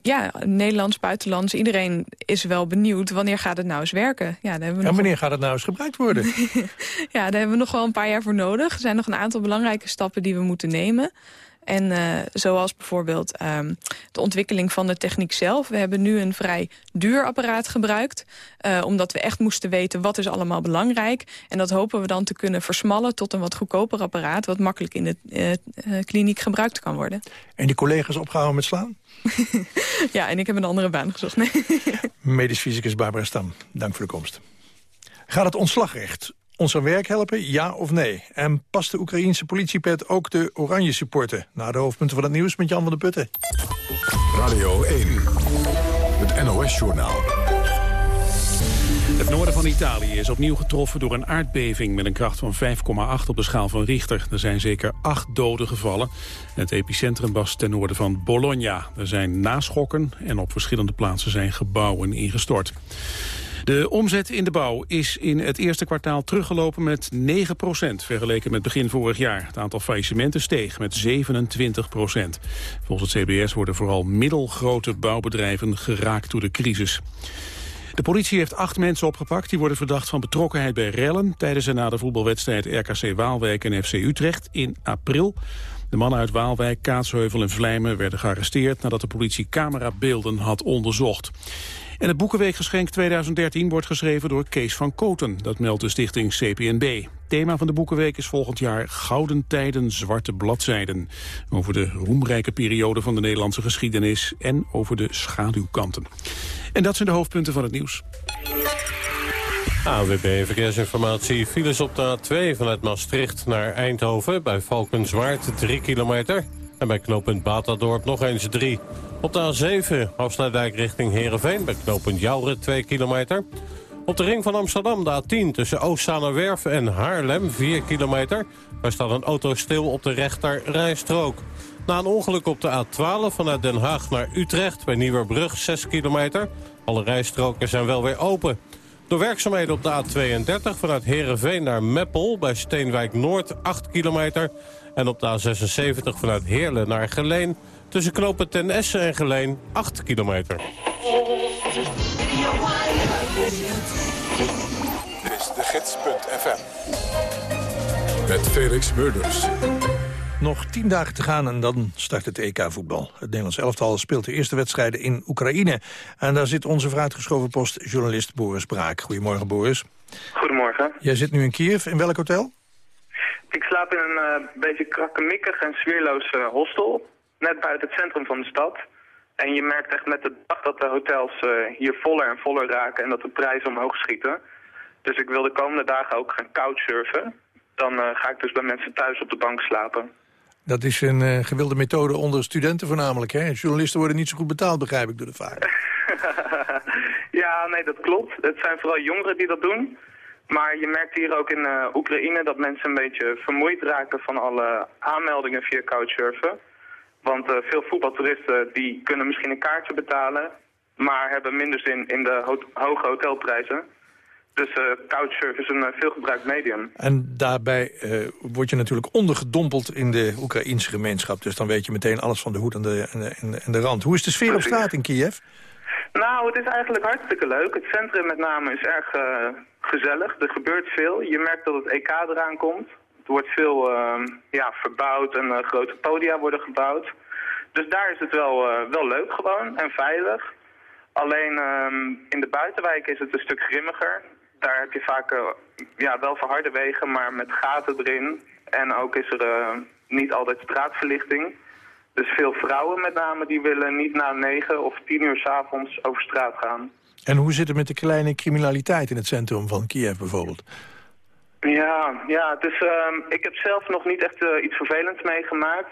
Ja, Nederlands, buitenlands, iedereen is wel benieuwd... wanneer gaat het nou eens werken? Ja, hebben we en wanneer gaat het nou eens gebruikt worden? ja, daar hebben we nog wel een paar jaar voor nodig. Er zijn nog een aantal belangrijke stappen die we moeten nemen. En uh, zoals bijvoorbeeld um, de ontwikkeling van de techniek zelf. We hebben nu een vrij duur apparaat gebruikt. Uh, omdat we echt moesten weten wat is allemaal belangrijk. En dat hopen we dan te kunnen versmallen tot een wat goedkoper apparaat... wat makkelijk in de uh, kliniek gebruikt kan worden. En die collega's opgehouden met slaan? ja, en ik heb een andere baan gezocht. Nee. Medisch fysicus Barbara Stam, dank voor de komst. Gaat het ontslagrecht ons aan werk helpen, ja of nee? En past de Oekraïense politiepet ook de oranje supporten? Na de hoofdpunten van het nieuws met Jan van der Putten. Radio 1, het NOS-journaal. Het noorden van Italië is opnieuw getroffen door een aardbeving... met een kracht van 5,8 op de schaal van Richter. Er zijn zeker acht doden gevallen. Het epicentrum was ten noorden van Bologna. Er zijn naschokken en op verschillende plaatsen zijn gebouwen ingestort. De omzet in de bouw is in het eerste kwartaal teruggelopen met 9% vergeleken met begin vorig jaar. Het aantal faillissementen steeg met 27% Volgens het CBS worden vooral middelgrote bouwbedrijven geraakt door de crisis. De politie heeft acht mensen opgepakt. Die worden verdacht van betrokkenheid bij rellen... tijdens en na de voetbalwedstrijd RKC Waalwijk en FC Utrecht in april. De mannen uit Waalwijk, Kaatsheuvel en Vlijmen werden gearresteerd... nadat de politie camerabeelden had onderzocht. En het Boekenweekgeschenk 2013 wordt geschreven door Kees van Koten. Dat meldt de stichting CPNB. Thema van de Boekenweek is volgend jaar Gouden Tijden, Zwarte Bladzijden. Over de roemrijke periode van de Nederlandse geschiedenis en over de schaduwkanten. En dat zijn de hoofdpunten van het nieuws. AWB Verkeersinformatie. Files op de A2 vanuit Maastricht naar Eindhoven... bij Valkenswaard 3 kilometer. En bij knooppunt Batadorp nog eens 3. Op de A7 afsluitdijk richting Heerenveen bij knooppunt Jouren 2 kilometer. Op de ring van Amsterdam de A10 tussen Oostzaanerwerf en Haarlem 4 kilometer. Daar staat een auto stil op de rechter rijstrook. Na een ongeluk op de A12 vanuit Den Haag naar Utrecht bij Nieuwerbrug 6 kilometer. Alle rijstroken zijn wel weer open. Door werkzaamheden op de A32 vanuit Heerenveen naar Meppel bij Steenwijk Noord 8 kilometer. En op de A76 vanuit Heerlen naar Geleen Tussen knopen Ten Essen en Geleen 8 kilometer. Dit is de gids.fm. Met Felix Murders. Nog tien dagen te gaan en dan start het EK-voetbal. Het Nederlands elftal speelt de eerste wedstrijden in Oekraïne. En daar zit onze vooruitgeschoven post journalist Boris Braak. Goedemorgen, Boris. Goedemorgen. Jij zit nu in Kiev. In welk hotel? Ik slaap in een uh, beetje krakkemikkig en sfeerloos uh, hostel net buiten het centrum van de stad. En je merkt echt met de dag dat de hotels uh, hier voller en voller raken en dat de prijzen omhoog schieten. Dus ik wil de komende dagen ook gaan couchsurfen. Dan uh, ga ik dus bij mensen thuis op de bank slapen. Dat is een uh, gewilde methode onder studenten voornamelijk, hè? Journalisten worden niet zo goed betaald, begrijp ik, door de vaart. ja, nee, dat klopt. Het zijn vooral jongeren die dat doen. Maar je merkt hier ook in uh, Oekraïne dat mensen een beetje vermoeid raken van alle aanmeldingen via couchsurfen. Want uh, veel voetbaltoeristen die kunnen misschien een kaartje betalen, maar hebben minder zin in de ho hoge hotelprijzen. Dus uh, couchsurf is een uh, veelgebruikt medium. En daarbij uh, word je natuurlijk ondergedompeld in de Oekraïnse gemeenschap. Dus dan weet je meteen alles van de hoed en de, en de, en de rand. Hoe is de sfeer Precies. op straat in Kiev? Nou, het is eigenlijk hartstikke leuk. Het centrum met name is erg gezellig. Er gebeurt veel. Je merkt dat het EK eraan komt. Er wordt veel uh, ja, verbouwd en uh, grote podia worden gebouwd. Dus daar is het wel, uh, wel leuk gewoon en veilig. Alleen um, in de buitenwijk is het een stuk grimmiger. Daar heb je vaak uh, ja, wel verharde wegen, maar met gaten erin. En ook is er niet altijd straatverlichting. Dus veel vrouwen met name die willen niet na negen of tien uur s avonds over straat gaan. En hoe zit het met de kleine criminaliteit in het centrum van Kiev bijvoorbeeld? Ja, ja dus uh, ik heb zelf nog niet echt uh, iets vervelends meegemaakt.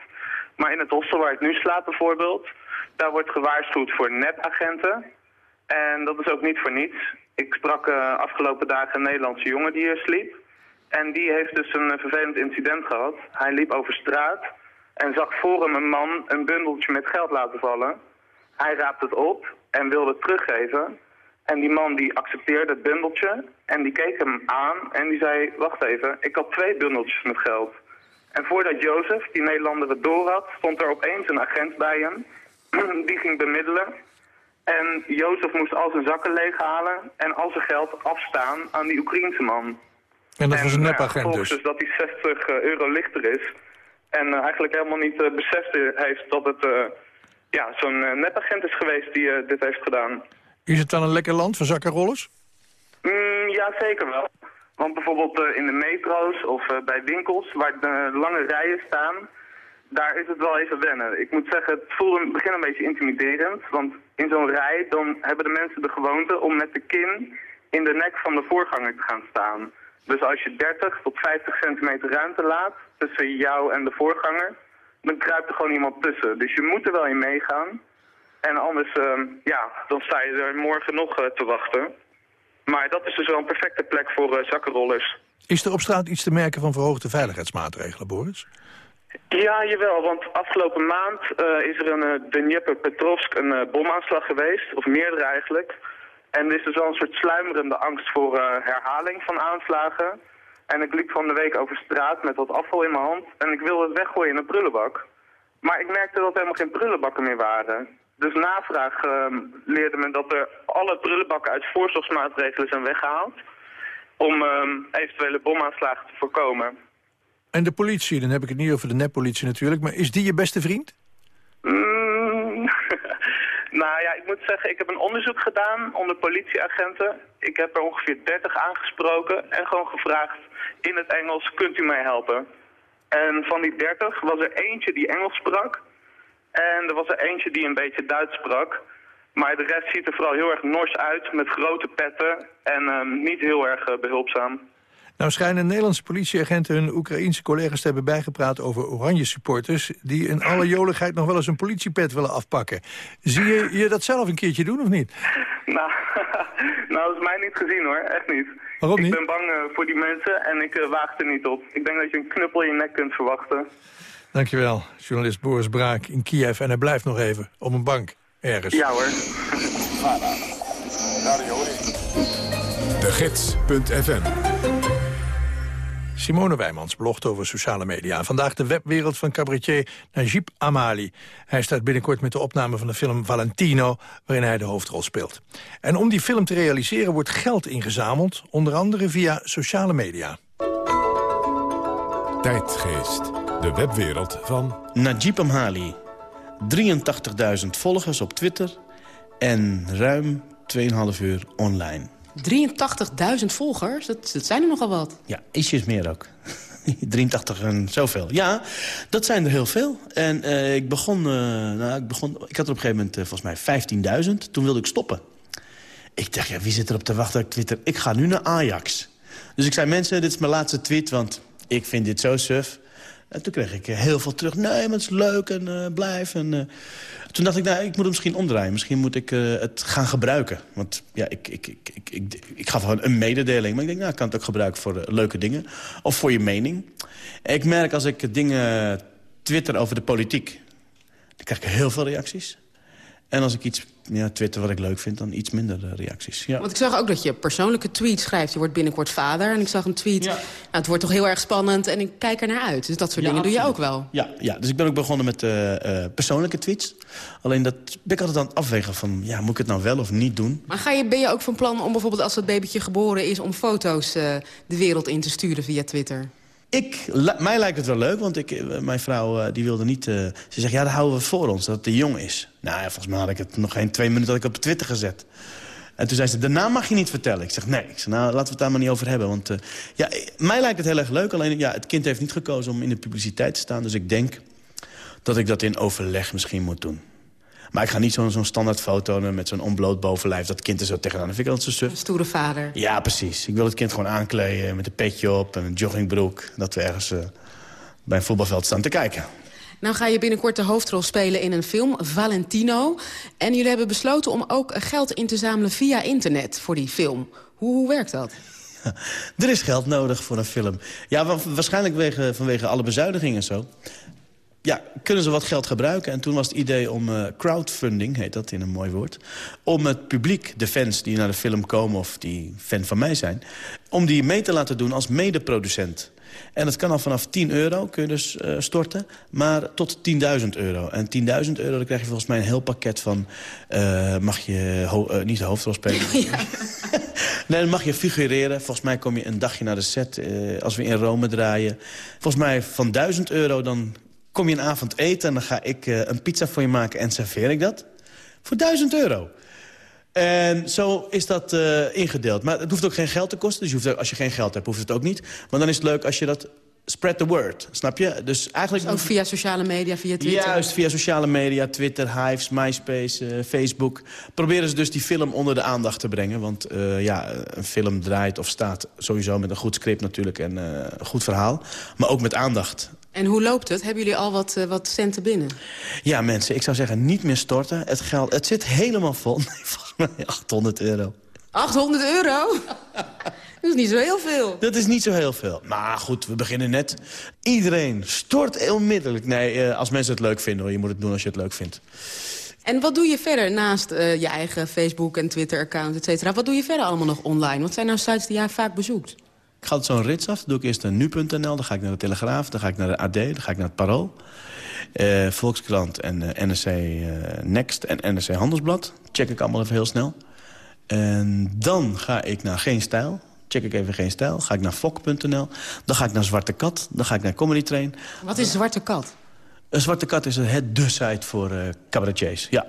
Maar in het hostel waar ik nu slaap bijvoorbeeld... Daar wordt gewaarschuwd voor nepagenten. En dat is ook niet voor niets. Ik sprak uh, afgelopen dagen een Nederlandse jongen die hier sliep. En die heeft dus een vervelend incident gehad. Hij liep over straat en zag voor hem een man een bundeltje met geld laten vallen. Hij raapte het op en wilde het teruggeven. En die man die accepteerde het bundeltje en die keek hem aan en die zei... wacht even, ik had twee bundeltjes met geld. En voordat Jozef, die Nederlander, het door had... stond er opeens een agent bij hem. die ging bemiddelen. En Jozef moest al zijn zakken leeghalen en al zijn geld afstaan aan die Oekraïense man. En dat was een nepagent dus? dus? dat hij 60 euro lichter is. En uh, eigenlijk helemaal niet uh, beseft heeft dat het uh, ja, zo'n nepagent is geweest die dit heeft gedaan. Is het dan een lekker land voor zakkenrollers? Mm, ja, zeker wel. Want bijvoorbeeld in de metro's of bij winkels waar lange rijen staan... daar is het wel even wennen. Ik moet zeggen, het voelde in het begin een beetje intimiderend. Want in zo'n rij dan hebben de mensen de gewoonte om met de kin in de nek van de voorganger te gaan staan. Dus als je 30 tot 50 centimeter ruimte laat tussen jou en de voorganger, dan kruipt er gewoon iemand tussen. Dus je moet er wel in meegaan. En anders, uh, ja, dan sta je er morgen nog uh, te wachten. Maar dat is dus wel een perfecte plek voor uh, zakkenrollers. Is er op straat iets te merken van verhoogde veiligheidsmaatregelen, Boris? Ja, jawel, want afgelopen maand uh, is er een uh, Dnepr-Petrovsk een uh, bomaanslag geweest, of meerdere eigenlijk. En er is dus wel een soort sluimerende angst voor herhaling van aanslagen. En ik liep van de week over straat met wat afval in mijn hand en ik wilde het weggooien in een prullenbak. Maar ik merkte dat er helemaal geen prullenbakken meer waren. Dus navraag leerde men dat er alle prullenbakken uit voorzorgsmaatregelen zijn weggehaald. Om eventuele bomaanslagen te voorkomen. En de politie, dan heb ik het niet over de neppolitie natuurlijk... maar is die je beste vriend? Mm, nou ja, ik moet zeggen, ik heb een onderzoek gedaan onder politieagenten. Ik heb er ongeveer 30 aangesproken en gewoon gevraagd in het Engels, kunt u mij helpen? En van die 30 was er eentje die Engels sprak en er was er eentje die een beetje Duits sprak... Maar de rest ziet er vooral heel erg nors uit, met grote petten en um, niet heel erg uh, behulpzaam. Nou schijnen Nederlandse politieagenten hun Oekraïense collega's te hebben bijgepraat over oranje supporters... die in alle joligheid nog wel eens een politiepet willen afpakken. Zie je je dat zelf een keertje doen of niet? Nou, nou dat is mij niet gezien hoor, echt niet. Waarom niet? Ik ben bang uh, voor die mensen en ik uh, waag er niet op. Ik denk dat je een knuppel in je nek kunt verwachten. Dankjewel, journalist Boris Braak in Kiev. En hij blijft nog even op een bank ergens. Ja hoor. De Gids.fm Simone Wijmans blogt over sociale media. Vandaag de webwereld van cabaretier Najib Amali. Hij staat binnenkort met de opname van de film Valentino... waarin hij de hoofdrol speelt. En om die film te realiseren wordt geld ingezameld... onder andere via sociale media. Tijdgeest, de webwereld van... Najib Amali. 83.000 volgers op Twitter en ruim 2,5 uur online. 83.000 volgers, dat, dat zijn er nogal wat. Ja, ietsjes meer ook. 83 en zoveel. Ja, dat zijn er heel veel. En uh, ik, begon, uh, nou, ik begon... Ik had er op een gegeven moment uh, volgens mij 15.000. Toen wilde ik stoppen. Ik dacht, ja, wie zit er op te wachten op Twitter? Ik ga nu naar Ajax. Dus ik zei, mensen, dit is mijn laatste tweet, want ik vind dit zo suf. En toen kreeg ik heel veel terug. Nee, maar het is leuk en uh, blijf. En, uh, toen dacht ik, nou, ik moet het misschien omdraaien. Misschien moet ik het gaan gebruiken. Want ja, ik, ik, ik, ik, ik, gaf gewoon een mededeling. Maar ik denk, nou, ik kan het ook gebruiken voor leuke dingen. Of voor je mening. En ik merk als ik dingen twitter over de politiek... dan krijg ik heel veel reacties. En als ik iets ja, twitter wat ik leuk vind, dan iets minder uh, reacties. Ja. Want ik zag ook dat je persoonlijke tweets schrijft. Je wordt binnenkort vader. En ik zag een tweet, ja. nou, het wordt toch heel erg spannend. En ik kijk er naar uit. Dus dat soort ja, dingen absoluut. doe je ook wel. Ja, ja, dus ik ben ook begonnen met uh, uh, persoonlijke tweets. Alleen dat ben ik altijd aan het afwegen van... ja, moet ik het nou wel of niet doen? Maar ga je, ben je ook van plan om bijvoorbeeld als dat babytje geboren is... om foto's de wereld in te sturen via Twitter? Ik, mij lijkt het wel leuk, want ik, mijn vrouw die wilde niet... Uh, ze zegt, ja, dat houden we voor ons, dat het te jong is. Nou ja, volgens mij had ik het nog geen twee minuten dat ik op Twitter gezet. En toen zei ze, daarna mag je niet vertellen. Ik zeg, nee. Nou, laten we het daar maar niet over hebben. Want ja, mij lijkt het heel erg leuk. Alleen, ja, het kind heeft niet gekozen om in de publiciteit te staan. Dus ik denk dat ik dat in overleg misschien moet doen. Maar ik ga niet zo'n zo standaard foto met zo'n onbloot bovenlijf... dat kind er zo tegenaan. Dat vind ik altijd zo suf. Een stoere vader. Ja, precies. Ik wil het kind gewoon aankleden met een petje op en een joggingbroek. Dat we ergens uh, bij een voetbalveld staan te kijken. Nou ga je binnenkort de hoofdrol spelen in een film, Valentino. En jullie hebben besloten om ook geld in te zamelen via internet voor die film. Hoe, hoe werkt dat? Er is geld nodig voor een film. Ja, waarschijnlijk vanwege alle bezuinigingen en zo ja, kunnen ze wat geld gebruiken? En toen was het idee om uh, crowdfunding, heet dat in een mooi woord... om het publiek, de fans die naar de film komen of die fan van mij zijn... om die mee te laten doen als medeproducent. En dat kan al vanaf 10 euro, kun je dus uh, storten, maar tot 10.000 euro. En 10.000 euro, dan krijg je volgens mij een heel pakket van... Uh, mag je uh, niet de hoofdrol spelen. Ja. nee, dan mag je figureren. Volgens mij kom je een dagje naar de set als we in Rome draaien. Volgens mij van 1000 euro dan kom je een avond eten en dan ga ik uh, een pizza voor je maken en serveer ik dat. Voor 1000 euro. En zo is dat uh, ingedeeld. Maar het hoeft ook geen geld te kosten. Dus je hoeft, als je geen geld hebt, hoeft het ook niet. Maar dan is het leuk als je dat spread the word, snap je? Dus eigenlijk... Dus ook via sociale media, via Twitter? Juist, via sociale media, Twitter, Hives, MySpace, uh, Facebook. Proberen ze dus die film onder de aandacht te brengen. Want uh, ja, een film draait of staat sowieso met een goed script natuurlijk... en uh, een goed verhaal, maar ook met aandacht. En hoe loopt het? Hebben jullie al wat, uh, wat centen binnen? Ja, mensen, ik zou zeggen niet meer storten. Het, geld, het zit helemaal vol. Nee, volgens mij 800 euro. 800 euro? Dat is niet zo heel veel. Dat is niet zo heel veel. Maar goed, we beginnen net. Iedereen stort onmiddellijk. Nee, uh, als mensen het leuk vinden, hoor. je moet het doen als je het leuk vindt. En wat doe je verder naast uh, je eigen Facebook- en Twitter-account, et cetera? Wat doe je verder allemaal nog online? Wat zijn nou sites die jij vaak bezoekt? Ik ga het zo'n rits af. Doe ik eerst naar nu.nl, dan ga ik naar de Telegraaf, dan ga ik naar de AD, dan ga ik naar het Parool. Uh, Volkskrant en uh, NRC uh, Next en NRC Handelsblad. Check ik allemaal even heel snel. En dan ga ik naar Geen Stijl. Check ik even Geen Stijl. Ga ik naar fok.nl. Dan ga ik naar Zwarte Kat. Dan ga ik naar Comedy Train. Wat is Zwarte Kat? Een Zwarte Kat is het de site voor uh, cabaretiers, ja.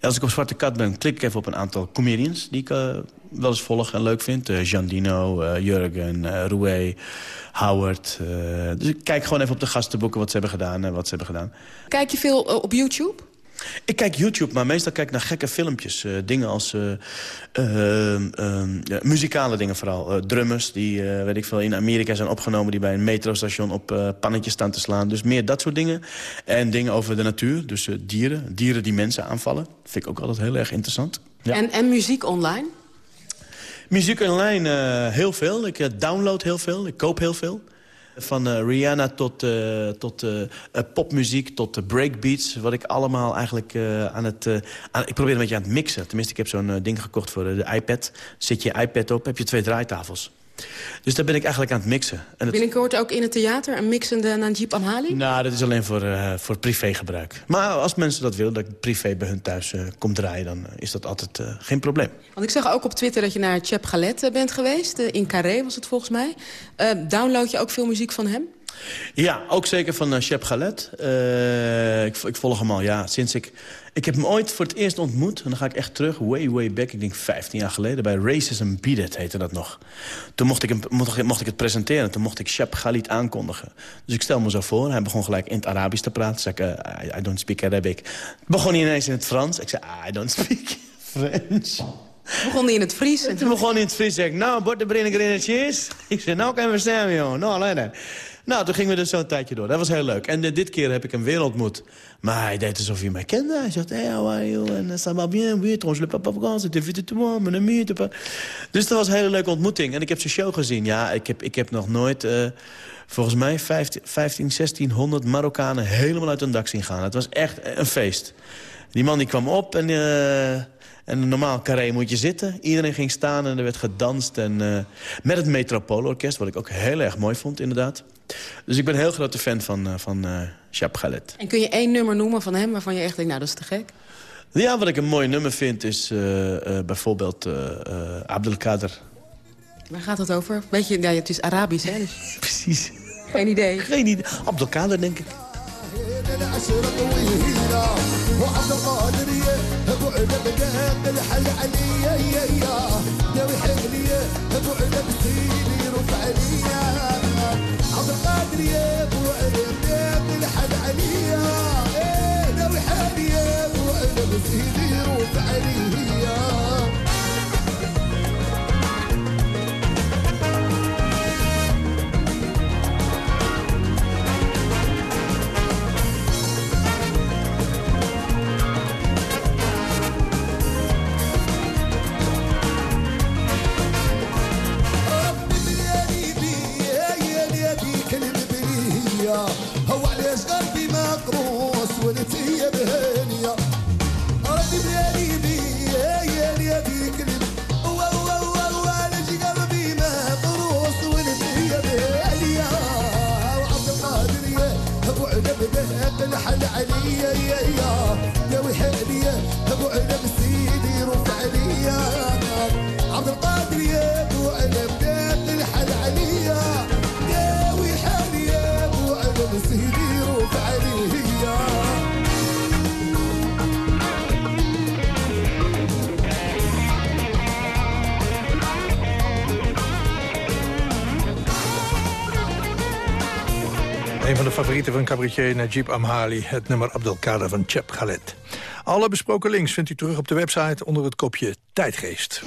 En als ik op Zwarte Kat ben, klik ik even op een aantal comedians... die ik uh, wel eens volg en leuk vind. Uh, Jean Dino, uh, Jurgen, uh, Roué, Howard. dus ik kijk gewoon even op de gastenboeken wat ze hebben gedaan en wat ze hebben gedaan. Kijk je veel op YouTube? Ik kijk YouTube, maar meestal kijk ik naar gekke filmpjes. Uh, dingen als uh, uh, ja, muzikale dingen vooral. drummers die, weet ik veel, in Amerika zijn opgenomen... die bij een metrostation op pannetjes staan te slaan. Dus meer dat soort dingen. En dingen over de natuur, dus dieren. Dieren die mensen aanvallen. vind ik ook altijd heel erg interessant. Ja. En, en muziek online? Muziek online heel veel. Ik download heel veel. Ik koop heel veel. Van uh, Rihanna tot, tot popmuziek, tot breakbeats. Wat ik allemaal eigenlijk aan het... Ik probeer een beetje aan het mixen. Tenminste, ik heb zo'n ding gekocht voor de iPad. Zet je iPad op, heb je twee draaitafels. Dus daar ben ik eigenlijk aan het mixen. En het... Binnenkort ook in het theater een mixende Najib Amhali? Nou, dat is alleen voor, uh, voor privégebruik. Maar als mensen dat willen, dat ik privé bij hun thuis uh, kom draaien... dan is dat altijd uh, geen probleem. Want ik zag ook op Twitter dat je naar Chep Galet bent geweest. in Carré was het volgens mij. download je ook veel muziek van hem? Ja, ook zeker van uh, Shep Galet. Uh, ik, ik, volg hem al, ja, sinds ik... Ik heb hem ooit voor het eerst ontmoet. En dan ga ik echt terug, way, way back. Ik denk 15 jaar geleden. Bij Racism Beat It heette dat nog. Toen mocht ik, hem, mocht, mocht ik het presenteren. Toen mocht ik Shep Galit aankondigen. Dus ik stel me zo voor. Hij begon gelijk in het Arabisch te praten. Ik, uh, I, I, don't speak Arabic. Begon hij ineens in het Frans. Ik zei, I don't speak French. Begon hij in het Fries? En toen begon hij in het Fries. Zeg ik, nou, bord de cheers. Ik zei, nou kan we stemmen, joh. Nou, alleen nou, toen gingen we dus zo'n tijdje door. Dat was heel leuk. En uh, dit keer heb ik hem weer ontmoet. Maar hij deed alsof hij mij kende. Hij zegt, hey, how are you? En ça va bien, oui, je le papa vacances, t'es vite toi, mon ami. Dus dat was een hele leuke ontmoeting. En ik heb zijn show gezien. Ja, ik heb, ik heb nog nooit, uh, volgens mij, 15, 15, 1600 Marokkanen helemaal uit hun dak zien gaan. Het was echt een feest. Die man die kwam op en... Uh, en normaal carré moet je zitten. Iedereen ging staan en er werd gedanst. En, met het Metropoolorkest, wat ik ook heel erg mooi vond, inderdaad. Dus ik ben een heel grote fan van, uh, van uh, Chap Galet. En kun je één nummer noemen van hem waarvan je echt denkt, nou, dat is te gek? Ja, wat ik een mooi nummer vind is bijvoorbeeld Abdelkader. Waar gaat het over? Weet je, ja, het is Arabisch, hè? Dus... Precies. Geen idee. Geen idee. Abdelkader, denk ik. عبد القادر يا علم يا الحد عليا إيه ناوي حالي يا ابو علم سيدي روح عليا هو علاش قلبي مقروس ولت هي بهانية ردي بلالي بي يا يا ديك يا أبو عنب ذهب الحل عليا يا يا. De favorieten van cabaretier Najib Amhali, het nummer Abdelkader van Chep Khaled. Alle besproken links vindt u terug op de website onder het kopje Tijdgeest.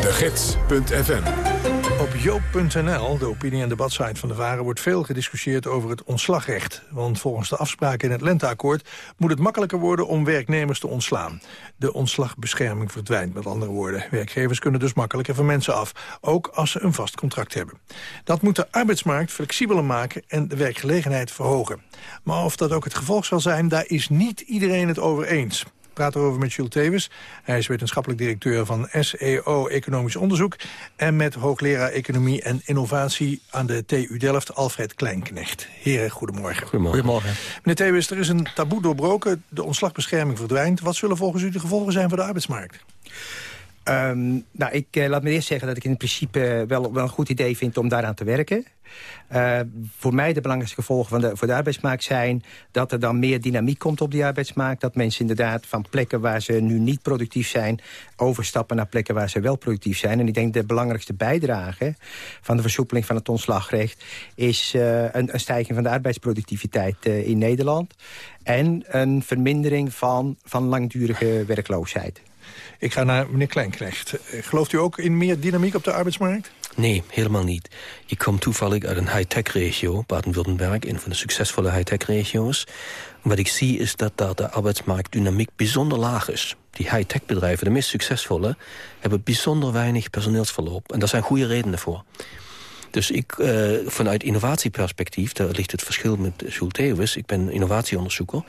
De Gids.fm Op joop.nl, de opinie- en debatsite van de Varen... wordt veel gediscussieerd over het ontslagrecht. Want volgens de afspraken in het Lenteakkoord... moet het makkelijker worden om werknemers te ontslaan. De ontslagbescherming verdwijnt, met andere woorden. Werkgevers kunnen dus makkelijker van mensen af. Ook als ze een vast contract hebben. Dat moet de arbeidsmarkt flexibeler maken en de werkgelegenheid verhogen. Maar of dat ook het gevolg zal zijn, daar is niet iedereen het over eens. Ik praat erover met Jules Tewes. Hij is wetenschappelijk directeur van SEO Economisch Onderzoek... en met hoogleraar Economie en Innovatie aan de TU Delft, Alfred Kleinknecht. Heren, goedemorgen. Goedemorgen. Meneer Tewes, er is een taboe doorbroken. De ontslagbescherming verdwijnt. Wat zullen volgens u de gevolgen zijn voor de arbeidsmarkt? Um, nou, ik uh, laat me eerst zeggen dat ik in principe wel, wel een goed idee vind om daaraan te werken. Uh, voor mij de belangrijkste gevolgen van de, voor de arbeidsmarkt zijn... dat er dan meer dynamiek komt op die arbeidsmarkt. Dat mensen inderdaad van plekken waar ze nu niet productief zijn... overstappen naar plekken waar ze wel productief zijn. En ik denk de belangrijkste bijdrage van de versoepeling van het ontslagrecht... is een, een, stijging van de arbeidsproductiviteit in Nederland. En een vermindering van, van langdurige werkloosheid. Ik ga naar meneer Kleinknecht. Gelooft u ook in meer dynamiek op de arbeidsmarkt? Nee, helemaal niet. Ik kom toevallig uit een high-tech regio, Baden-Württemberg... een van de succesvolle high-tech regio's. Wat ik zie is dat daar de arbeidsmarktdynamiek bijzonder laag is. Die high-tech bedrijven, de meest succesvolle... hebben bijzonder weinig personeelsverloop. En daar zijn goede redenen voor. Dus ik, uh, vanuit innovatieperspectief, daar ligt het verschil met Jules. Ik ben innovatieonderzoeker.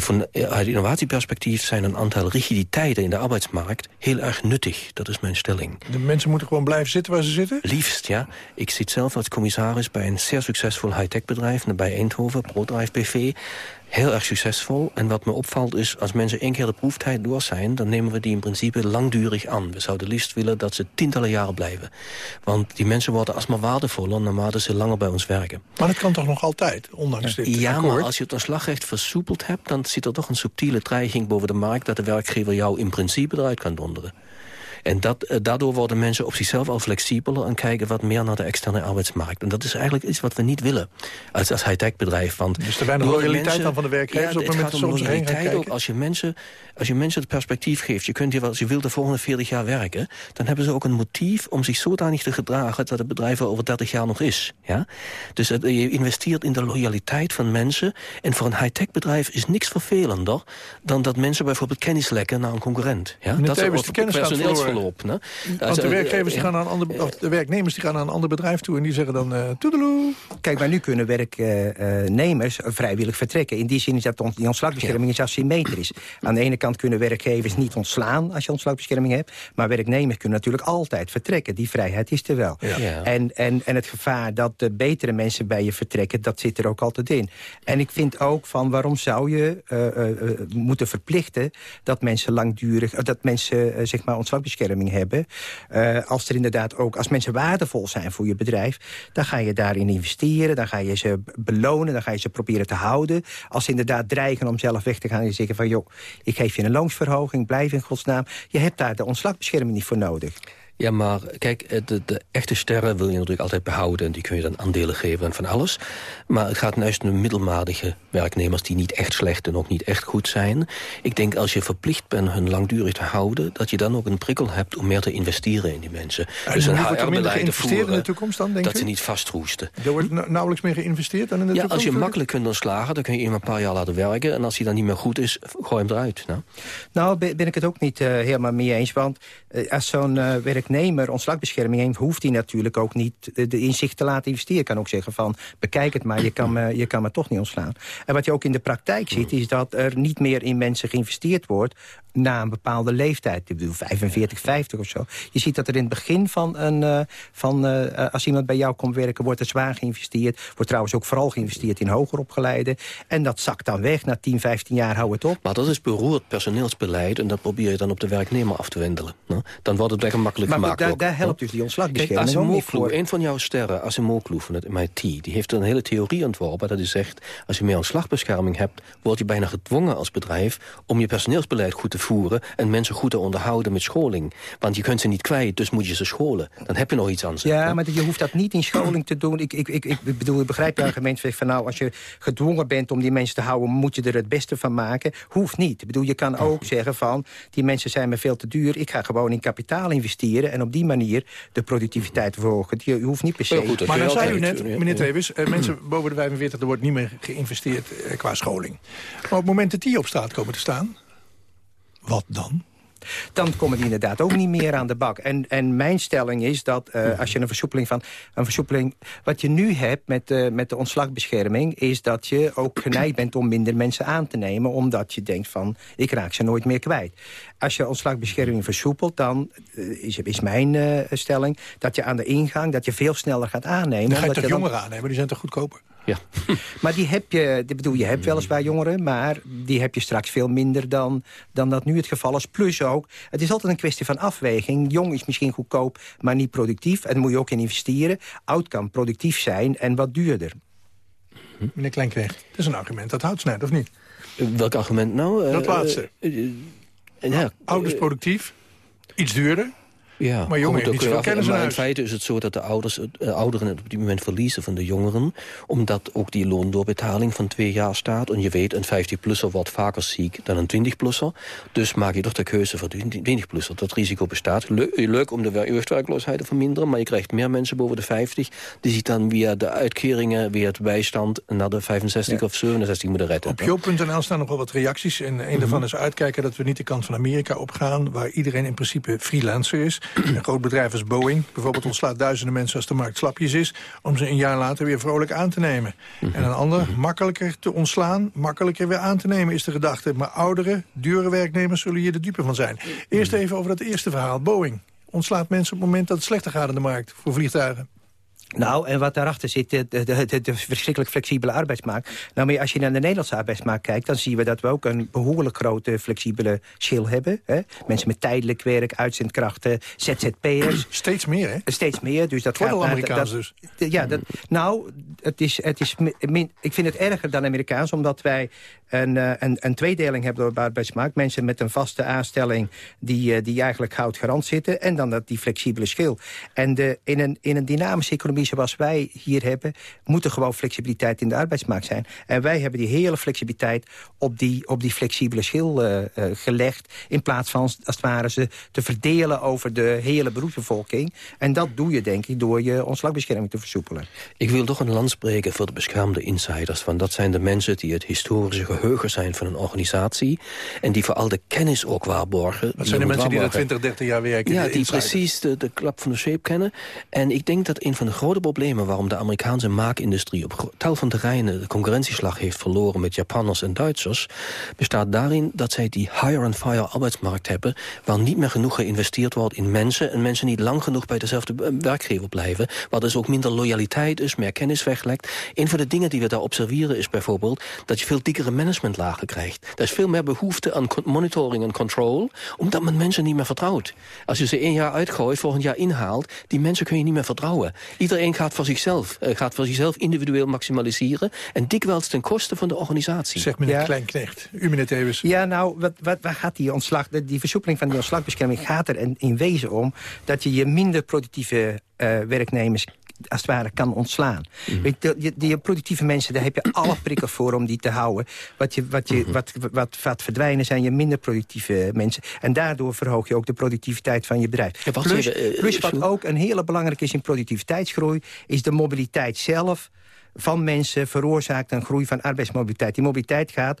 Vanuit innovatieperspectief zijn een aantal rigiditeiten in de arbeidsmarkt heel erg nuttig. Dat is mijn stelling. De mensen moeten gewoon blijven zitten waar ze zitten? Liefst, ja. Ik zit zelf als commissaris bij een zeer succesvol high-tech bedrijf... bij Eindhoven, ProDrive BV heel erg succesvol. En wat me opvalt is, als mensen één keer de proeftijd door zijn... dan nemen we die in principe langdurig aan. We zouden liefst willen dat ze tientallen jaren blijven. Want die mensen worden alsmaar waardevoller... naarmate ze langer bij ons werken. Maar dat kan toch nog altijd, ondanks dit Ja, akkoord? maar als je het ontslagrecht versoepeld hebt... dan zit er toch een subtiele dreiging boven de markt... dat de werkgever jou in principe eruit kan donderen. En dat, uh, daardoor worden mensen op zichzelf al flexibeler... en kijken wat meer naar de externe arbeidsmarkt. En dat is eigenlijk iets wat we niet willen als, als high-tech bedrijf. Want dus er weinig loyaliteit mensen, dan van de werkgevers ja, op het moment dat soms heen gaan kijken? ook. Als je, mensen, als je mensen het perspectief geeft... je, kunt hier, als je wil de volgende 40 jaar werken... dan hebben ze ook een motief om zich zodanig te gedragen... dat het bedrijf er over 30 jaar nog is. Ja? Dus het, je investeert in de loyaliteit van mensen. En voor een high-tech bedrijf is niks vervelender... dan dat mensen bijvoorbeeld kennis lekken naar een concurrent. Ja? Dat Tevens, de kennis gaat. Op, ne? Want de, werkgevers die gaan naar een ander, of de werknemers die gaan naar een ander bedrijf toe... en die zeggen dan uh, toedeloe. Kijk, maar nu kunnen werknemers vrijwillig vertrekken. In die zin is dat on, die ontslagbescherming is asymmetrisch. Aan de ene kant kunnen werkgevers niet ontslaan als je ontslagbescherming hebt... maar werknemers kunnen natuurlijk altijd vertrekken. Die vrijheid is er wel. Ja. Ja. En, en, en het gevaar dat de betere mensen bij je vertrekken... dat zit er ook altijd in. En ik vind ook van waarom zou je uh, moeten verplichten... dat mensen langdurig, dat mensen zeg maar ontslagbescherming hebben... Uh, als er inderdaad ook, als mensen waardevol zijn voor je bedrijf... dan ga je daarin investeren, dan ga je ze belonen... dan ga je ze proberen te houden. Als ze inderdaad dreigen om zelf weg te gaan... en zeggen van, joh, ik geef je een loonsverhoging... blijf in godsnaam. Je hebt daar de ontslagbescherming niet voor nodig. Ja, maar kijk, de, de, echte sterren wil je natuurlijk altijd behouden. En die kun je dan aandelen geven en van alles. Maar het gaat juist om middelmatige werknemers... die niet echt slecht en ook niet echt goed zijn. Ik denk als je verplicht bent hun langdurig te houden... dat je dan ook een prikkel hebt om meer te investeren in die mensen. En dus een minder geïnvesteerd voeren, in de toekomst dan, denk Dat u? ze niet vastroesten. Er wordt nauwelijks meer geïnvesteerd dan in de ja, toekomst? als je makkelijk kunt ontslagen, dan kun je iemand een paar jaar laten werken. En als hij dan niet meer goed is, gooi hem eruit. Nou, nou ben ik het ook niet uh, helemaal mee eens. Want uh, als zo'n uh, werk werknemer ontslagbescherming heeft... hoeft hij natuurlijk ook niet de inzicht te laten investeren. Kan ook zeggen van, bekijk het maar, je kan, me, je kan me toch niet ontslaan. En wat je ook in de praktijk ziet, is dat er niet meer in mensen geïnvesteerd wordt na een bepaalde leeftijd. Ik bedoel, 45, 50 of zo. Je ziet dat er in het begin van, een, uh, van uh, als iemand bij jou komt werken... wordt er zwaar geïnvesteerd. Wordt trouwens ook vooral geïnvesteerd in hoger opgeleiden. En dat zakt dan weg. Na 10, 15 jaar houdt het op. Maar dat is beroerd personeelsbeleid... en dat probeer je dan op de werknemer af te wendelen. Dan wordt het lekker makkelijk maar. Daar, daar helpt dus die ontslagbescherming Kijk, Asimoglu, een van jouw sterren, Asimoglu van het MIT... die heeft een hele theorie ontworpen dat hij zegt... als je meer ontslagbescherming hebt... word je bijna gedwongen als bedrijf... om je personeelsbeleid goed te voeren... en mensen goed te onderhouden met scholing. Want je kunt ze niet kwijt, dus moet je ze scholen. Dan heb je nog iets aan ze. Ja, maar je hoeft dat niet in scholing te doen. Ik, ik, ik, ik bedoel, ik begrijp je argument van nou, als je gedwongen bent om die mensen te houden, moet je er het beste van maken. Hoeft niet. Ik bedoel, je kan ook zeggen van, die mensen zijn me veel te duur. Ik ga gewoon in kapitaal investeren en op die manier de productiviteit verhogen. Je hoeft niet per se... maar dan zei u net, meneer Tewis, eh, mensen boven de 45, er wordt niet meer geïnvesteerd eh, qua scholing. Maar op het moment dat die op straat komen te staan, wat dan? Dan komen die inderdaad ook niet meer aan de bak. En, en mijn stelling is dat uh, als je een versoepeling van... een versoepeling, wat je nu hebt met, uh, met de ontslagbescherming... is dat je ook geneigd bent om minder mensen aan te nemen... omdat je denkt van, ik raak ze nooit meer kwijt. Als je ontslagbescherming versoepelt, dan uh, is, is mijn stelling... dat je aan de ingang, dat je veel sneller gaat aannemen. Dan ga je toch jongeren aannemen, die zijn toch goedkoper? Ja. maar die heb je, die bedoel, je hebt weliswaar jongeren... maar die heb je straks veel minder dan, dan dat nu het geval is. Plus ook, het is altijd een kwestie van afweging. Jong is misschien goedkoop, maar niet productief. En daar moet je ook in investeren. Oud kan productief zijn en wat duurder. Meneer Kleinknecht, dat is een argument. Dat houdt snel, of niet? Welk argument nou? Dat laatste. Uh, ja, Ouders productief, iets duurder... Ja, maar jongeren niet zoveel kennis Maar in feite is het zo dat de ouders, uh, ouderen het op dit moment verliezen van de jongeren. Omdat ook die loondoorbetaling van twee jaar staat. En je weet, een 50-plusser wordt vaker ziek dan een 20-plusser. Dus maak je toch de keuze voor de 20-plusser. Dat risico bestaat. Le leuk om de jeugdwerkloosheid te verminderen. Maar je krijgt meer mensen boven de 50. Die zich dan via de uitkeringen, via het bijstand... naar de 65 ja. of 67 moeten redden. Op joop.nl staan nog wel wat reacties. En een mm -hmm. daarvan is uitkijken dat we niet de kant van Amerika opgaan... waar iedereen in principe freelancer is. Een groot bedrijf als Boeing bijvoorbeeld ontslaat duizenden mensen als de markt slapjes is... om ze een jaar later weer vrolijk aan te nemen. En een ander, makkelijker te ontslaan, makkelijker weer aan te nemen is de gedachte. Maar oudere, dure werknemers zullen hier de dupe van zijn. Eerst even over dat eerste verhaal. Boeing ontslaat mensen op het moment dat het slechter gaat in de markt voor vliegtuigen. Nou, en wat daarachter zit, de, de, de, de, verschrikkelijk flexibele arbeidsmarkt. Nou, maar als je naar de Nederlandse arbeidsmarkt kijkt... dan zien we dat we ook een behoorlijk grote flexibele schil hebben. Hè? Mensen met tijdelijk werk, uitzendkrachten, ZZP'ers. Steeds meer, hè? Steeds meer. Dus dat gaat Amerikaans dat, dus. Ja, dat, nou, het is, het is min, ik vind het erger dan Amerikaans... omdat wij een, een, een tweedeling hebben op de arbeidsmarkt. Mensen met een vaste aanstelling die, die eigenlijk goud garant zitten... en dan dat die flexibele schil. En de, in, een, in een dynamische economie zoals wij hier hebben... moet er gewoon flexibiliteit in de arbeidsmarkt zijn. En wij hebben die hele flexibiliteit op die, op die flexibele schil uh, gelegd... in plaats van, als het ware, ze te verdelen over de hele beroepsbevolking. En dat doe je, denk ik, door je ontslagbescherming te versoepelen. Ik wil toch een land spreken voor de beschermde insiders. Want dat zijn de mensen die het historische geheugen zijn van een organisatie... en die voor al de kennis ook waarborgen. Dat zijn de mensen die er 20, 30 jaar werken. Ja, die precies de, de klap van de zweep kennen. En ik denk dat een van de grote problemen waarom de Amerikaanse maakindustrie op tal van terreinen de concurrentieslag heeft verloren met Japanners en Duitsers, bestaat daarin dat zij die hire-and-fire arbeidsmarkt hebben, waar niet meer genoeg geïnvesteerd wordt in mensen en mensen niet lang genoeg bij dezelfde werkgever blijven, waar dus ook minder loyaliteit is, meer kennis weglekt. Een van de dingen die we daar observeren is bijvoorbeeld dat je veel dikkere managementlagen krijgt. Er is veel meer behoefte aan monitoring en control, omdat men mensen niet meer vertrouwt. Als je ze één jaar uitgooit, volgend jaar inhaalt, die mensen kun je niet meer vertrouwen. Iedereen gaat voor zichzelf. Uh, gaat voor zichzelf individueel maximaliseren. En dikwijls ten koste van de organisatie. Zegt meneer ja. Kleinknecht. U meneer Tewes. Ja, nou, wat, wat, waar gaat die ontslag... Die versoepeling van die ontslagbescherming gaat er in, in wezen om... dat je je minder productieve uh, werknemers als het ware kan ontslaan. Mm -hmm. Weet, die, die, productieve mensen, daar heb je alle prikkels voor om die te houden. Wat, je, wat, je, -hmm. wat, wat, wat verdwijnen zijn je minder productieve mensen. En daardoor verhoog je ook de productiviteit van je bedrijf. Ja, plus, even, uh, plus wat ook een hele belangrijke is in productiviteitsgroei... is de mobiliteit zelf van mensen veroorzaakt een groei van arbeidsmobiliteit. Die mobiliteit gaat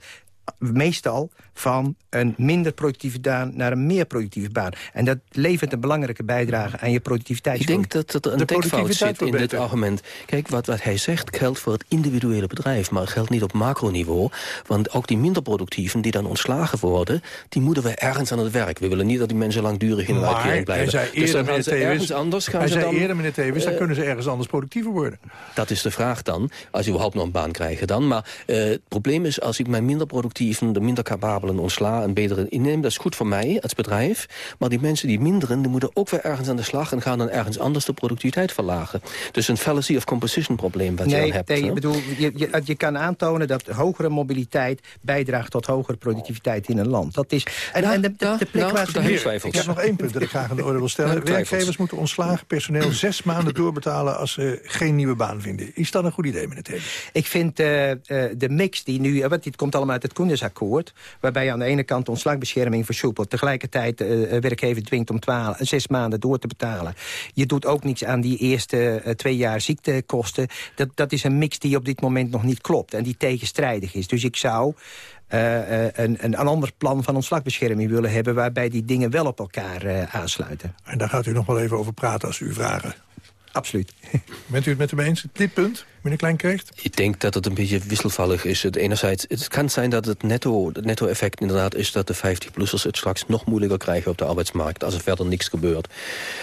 meestal van een minder productieve baan naar een meer productieve baan. En dat levert een belangrijke bijdrage aan je productiviteit. Ik denk dat er een denkfout zit in dit argument. Kijk, wat, wat hij zegt geldt voor het individuele bedrijf... maar geldt niet op macroniveau. Want ook die minder productieven die dan ontslagen worden... die moeten we ergens aan het werk. We willen niet dat die mensen langdurig in de uitkering blijven. hij zei eerder, dus dan ergens anders gaan hij ze zei dan, eerder meneer Tevens, dan eh, kunnen ze ergens anders productiever worden. Dat is de vraag dan, als je überhaupt nog een baan krijgen dan. Maar eh, het probleem is, als ik mijn minder productieven... de minder capabelen ontsla en betere inneem... dat is goed voor mij als bedrijf. Maar die mensen die minderen, die moeten ook weer ergens aan de slag... en gaan dan ergens anders de productiviteit verlagen. Dus een fallacy of composition probleem wat je Nee, dan hebt. nee ik bedoel, je, je, je kan aantonen dat hogere mobiliteit bijdraagt tot hogere productiviteit in een land. Dat is, en, en de, de, de plek waar ze Ik heb nog één punt dat ik graag aan de orde wil stellen. Werkgevers moeten ontslagen personeel zes maanden doorbetalen... als ze geen nieuwe baan vinden. Is dat een goed idee, meneer Tevens? Ik vind eh, eh, de mix die nu... eh, Want dit komt allemaal uit het Waarbij je aan de ene kant ontslagbescherming versoepelt... tegelijkertijd eh, eh, werkgever dwingt om 12, zes maanden door te betalen. Je doet ook niets aan die eerste eh, twee jaar ziektekosten. Dat, dat is een mix die op dit moment nog niet klopt... en die tegenstrijdig is. Dus ik zou... eh, eh, een, een, een ander plan van ontslagbescherming willen hebben... waarbij die dingen wel op elkaar eh, aansluiten. En daar gaat u nog wel even over praten als u vragen. Absoluut. Bent u het met hem eens? Dit punt, meneer Kleinkrecht? Ik denk dat het een beetje wisselvallig is. Het enerzijds, het kan zijn dat het netto, het netto-effect inderdaad is... dat de 50-plussers het straks nog moeilijker krijgen op de arbeidsmarkt... als er verder niks gebeurt.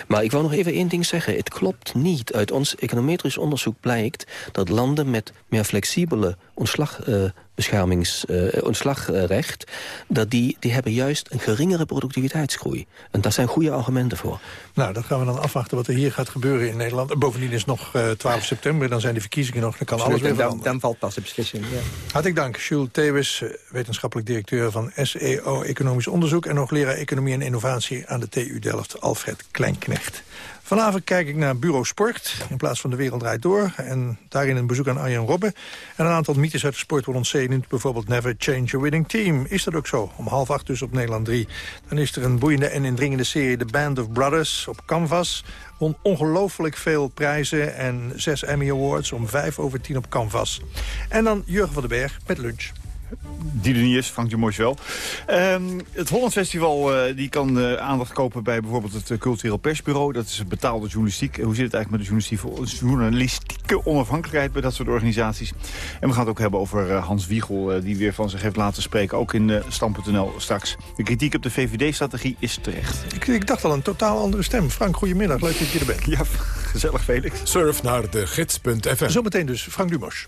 Maar ik wil nog even één ding zeggen. Het klopt niet. Uit ons econometrisch onderzoek blijkt... dat landen met meer flexibele ontslagbeschermings, eh, ontslagrecht... dat die, die hebben juist een geringere productiviteitsgroei. En daar zijn goede argumenten voor. Nou, dan gaan we dan afwachten wat er hier gaat gebeuren in Nederland. En Bovendien is nog eh, 12 september, dan zijn de verkiezingen nog. Dan kan alles weer dan, valt pas de beslissing. Ja. Hartelijk dank, Jules Thewes, eh, wetenschappelijk directeur van SEO Economisch Onderzoek... en hoogleraar Economie en Innovatie aan de TU Delft, Alfred Kleinknecht. Vanavond kijk ik naar Bureau Sport, in plaats van De Wereld Draait Door. En daarin een bezoek aan Arjen Robben. En een aantal mythes uit de sport worden ontzenuwd. Bijvoorbeeld Never Change a Winning Team. Is dat ook zo? Om half acht dus op Nederland 3. Dan is er een boeiende en indringende serie The Band of Brothers op Canvas. Won ongelooflijk veel prijzen en zes Emmy Awards om vijf over tien op Canvas. En dan Jurgen van den Berg met lunch. Die er niet is, Frank Dumos wel. Ehm, het Holland Festival eh, die kan eh, aandacht kopen bij bijvoorbeeld het eh, Cultureel Persbureau. Dat is betaalde journalistiek. Hoe zit het eigenlijk met de journalistieke, journalistieke onafhankelijkheid bij dat soort organisaties? En we gaan het ook hebben over eh, Hans Wiegel, eh, die weer van zich heeft laten spreken. Ook in uh, Stam.nl straks. De kritiek op de VVD-strategie is terecht. Ik, ik dacht al een totaal andere stem. Frank, goedemiddag. Leuk dat je er bent. Ja, gezellig Felix. Surf naar de gids.fm. Zometeen dus Frank Dumos.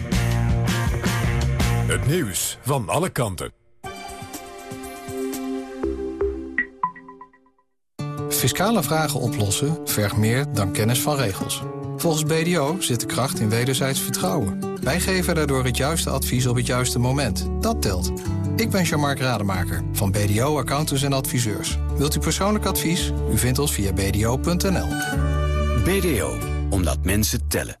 Het nieuws van alle kanten. Fiscale vragen oplossen vergt meer dan kennis van regels. Volgens BDO zit de kracht in wederzijds vertrouwen. Wij geven daardoor het juiste advies op het juiste moment. Dat telt. Ik ben Jean-Marc Rademaker van BDO Accountants en Adviseurs. Wilt u persoonlijk advies? U vindt ons via bdo.nl. BDO, omdat mensen tellen.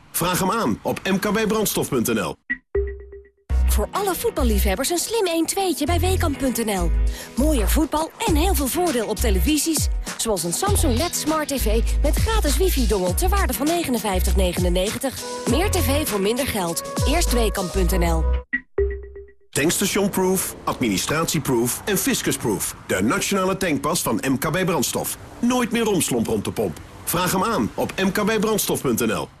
Vraag hem aan op mkbbrandstof.nl. Voor alle voetballiefhebbers een slim 1-2'tje bij Weekamp.nl. Mooier voetbal en heel veel voordeel op televisies. Zoals een Samsung LED Smart TV met gratis wifi-dongel ter waarde van 59,99. Meer tv voor minder geld. Eerst Weekamp.nl. Tankstationproof, administratieproof en fiscusproof. De nationale tankpas van MKB Brandstof. Nooit meer romslomp rond de pomp. Vraag hem aan op mkbbrandstof.nl.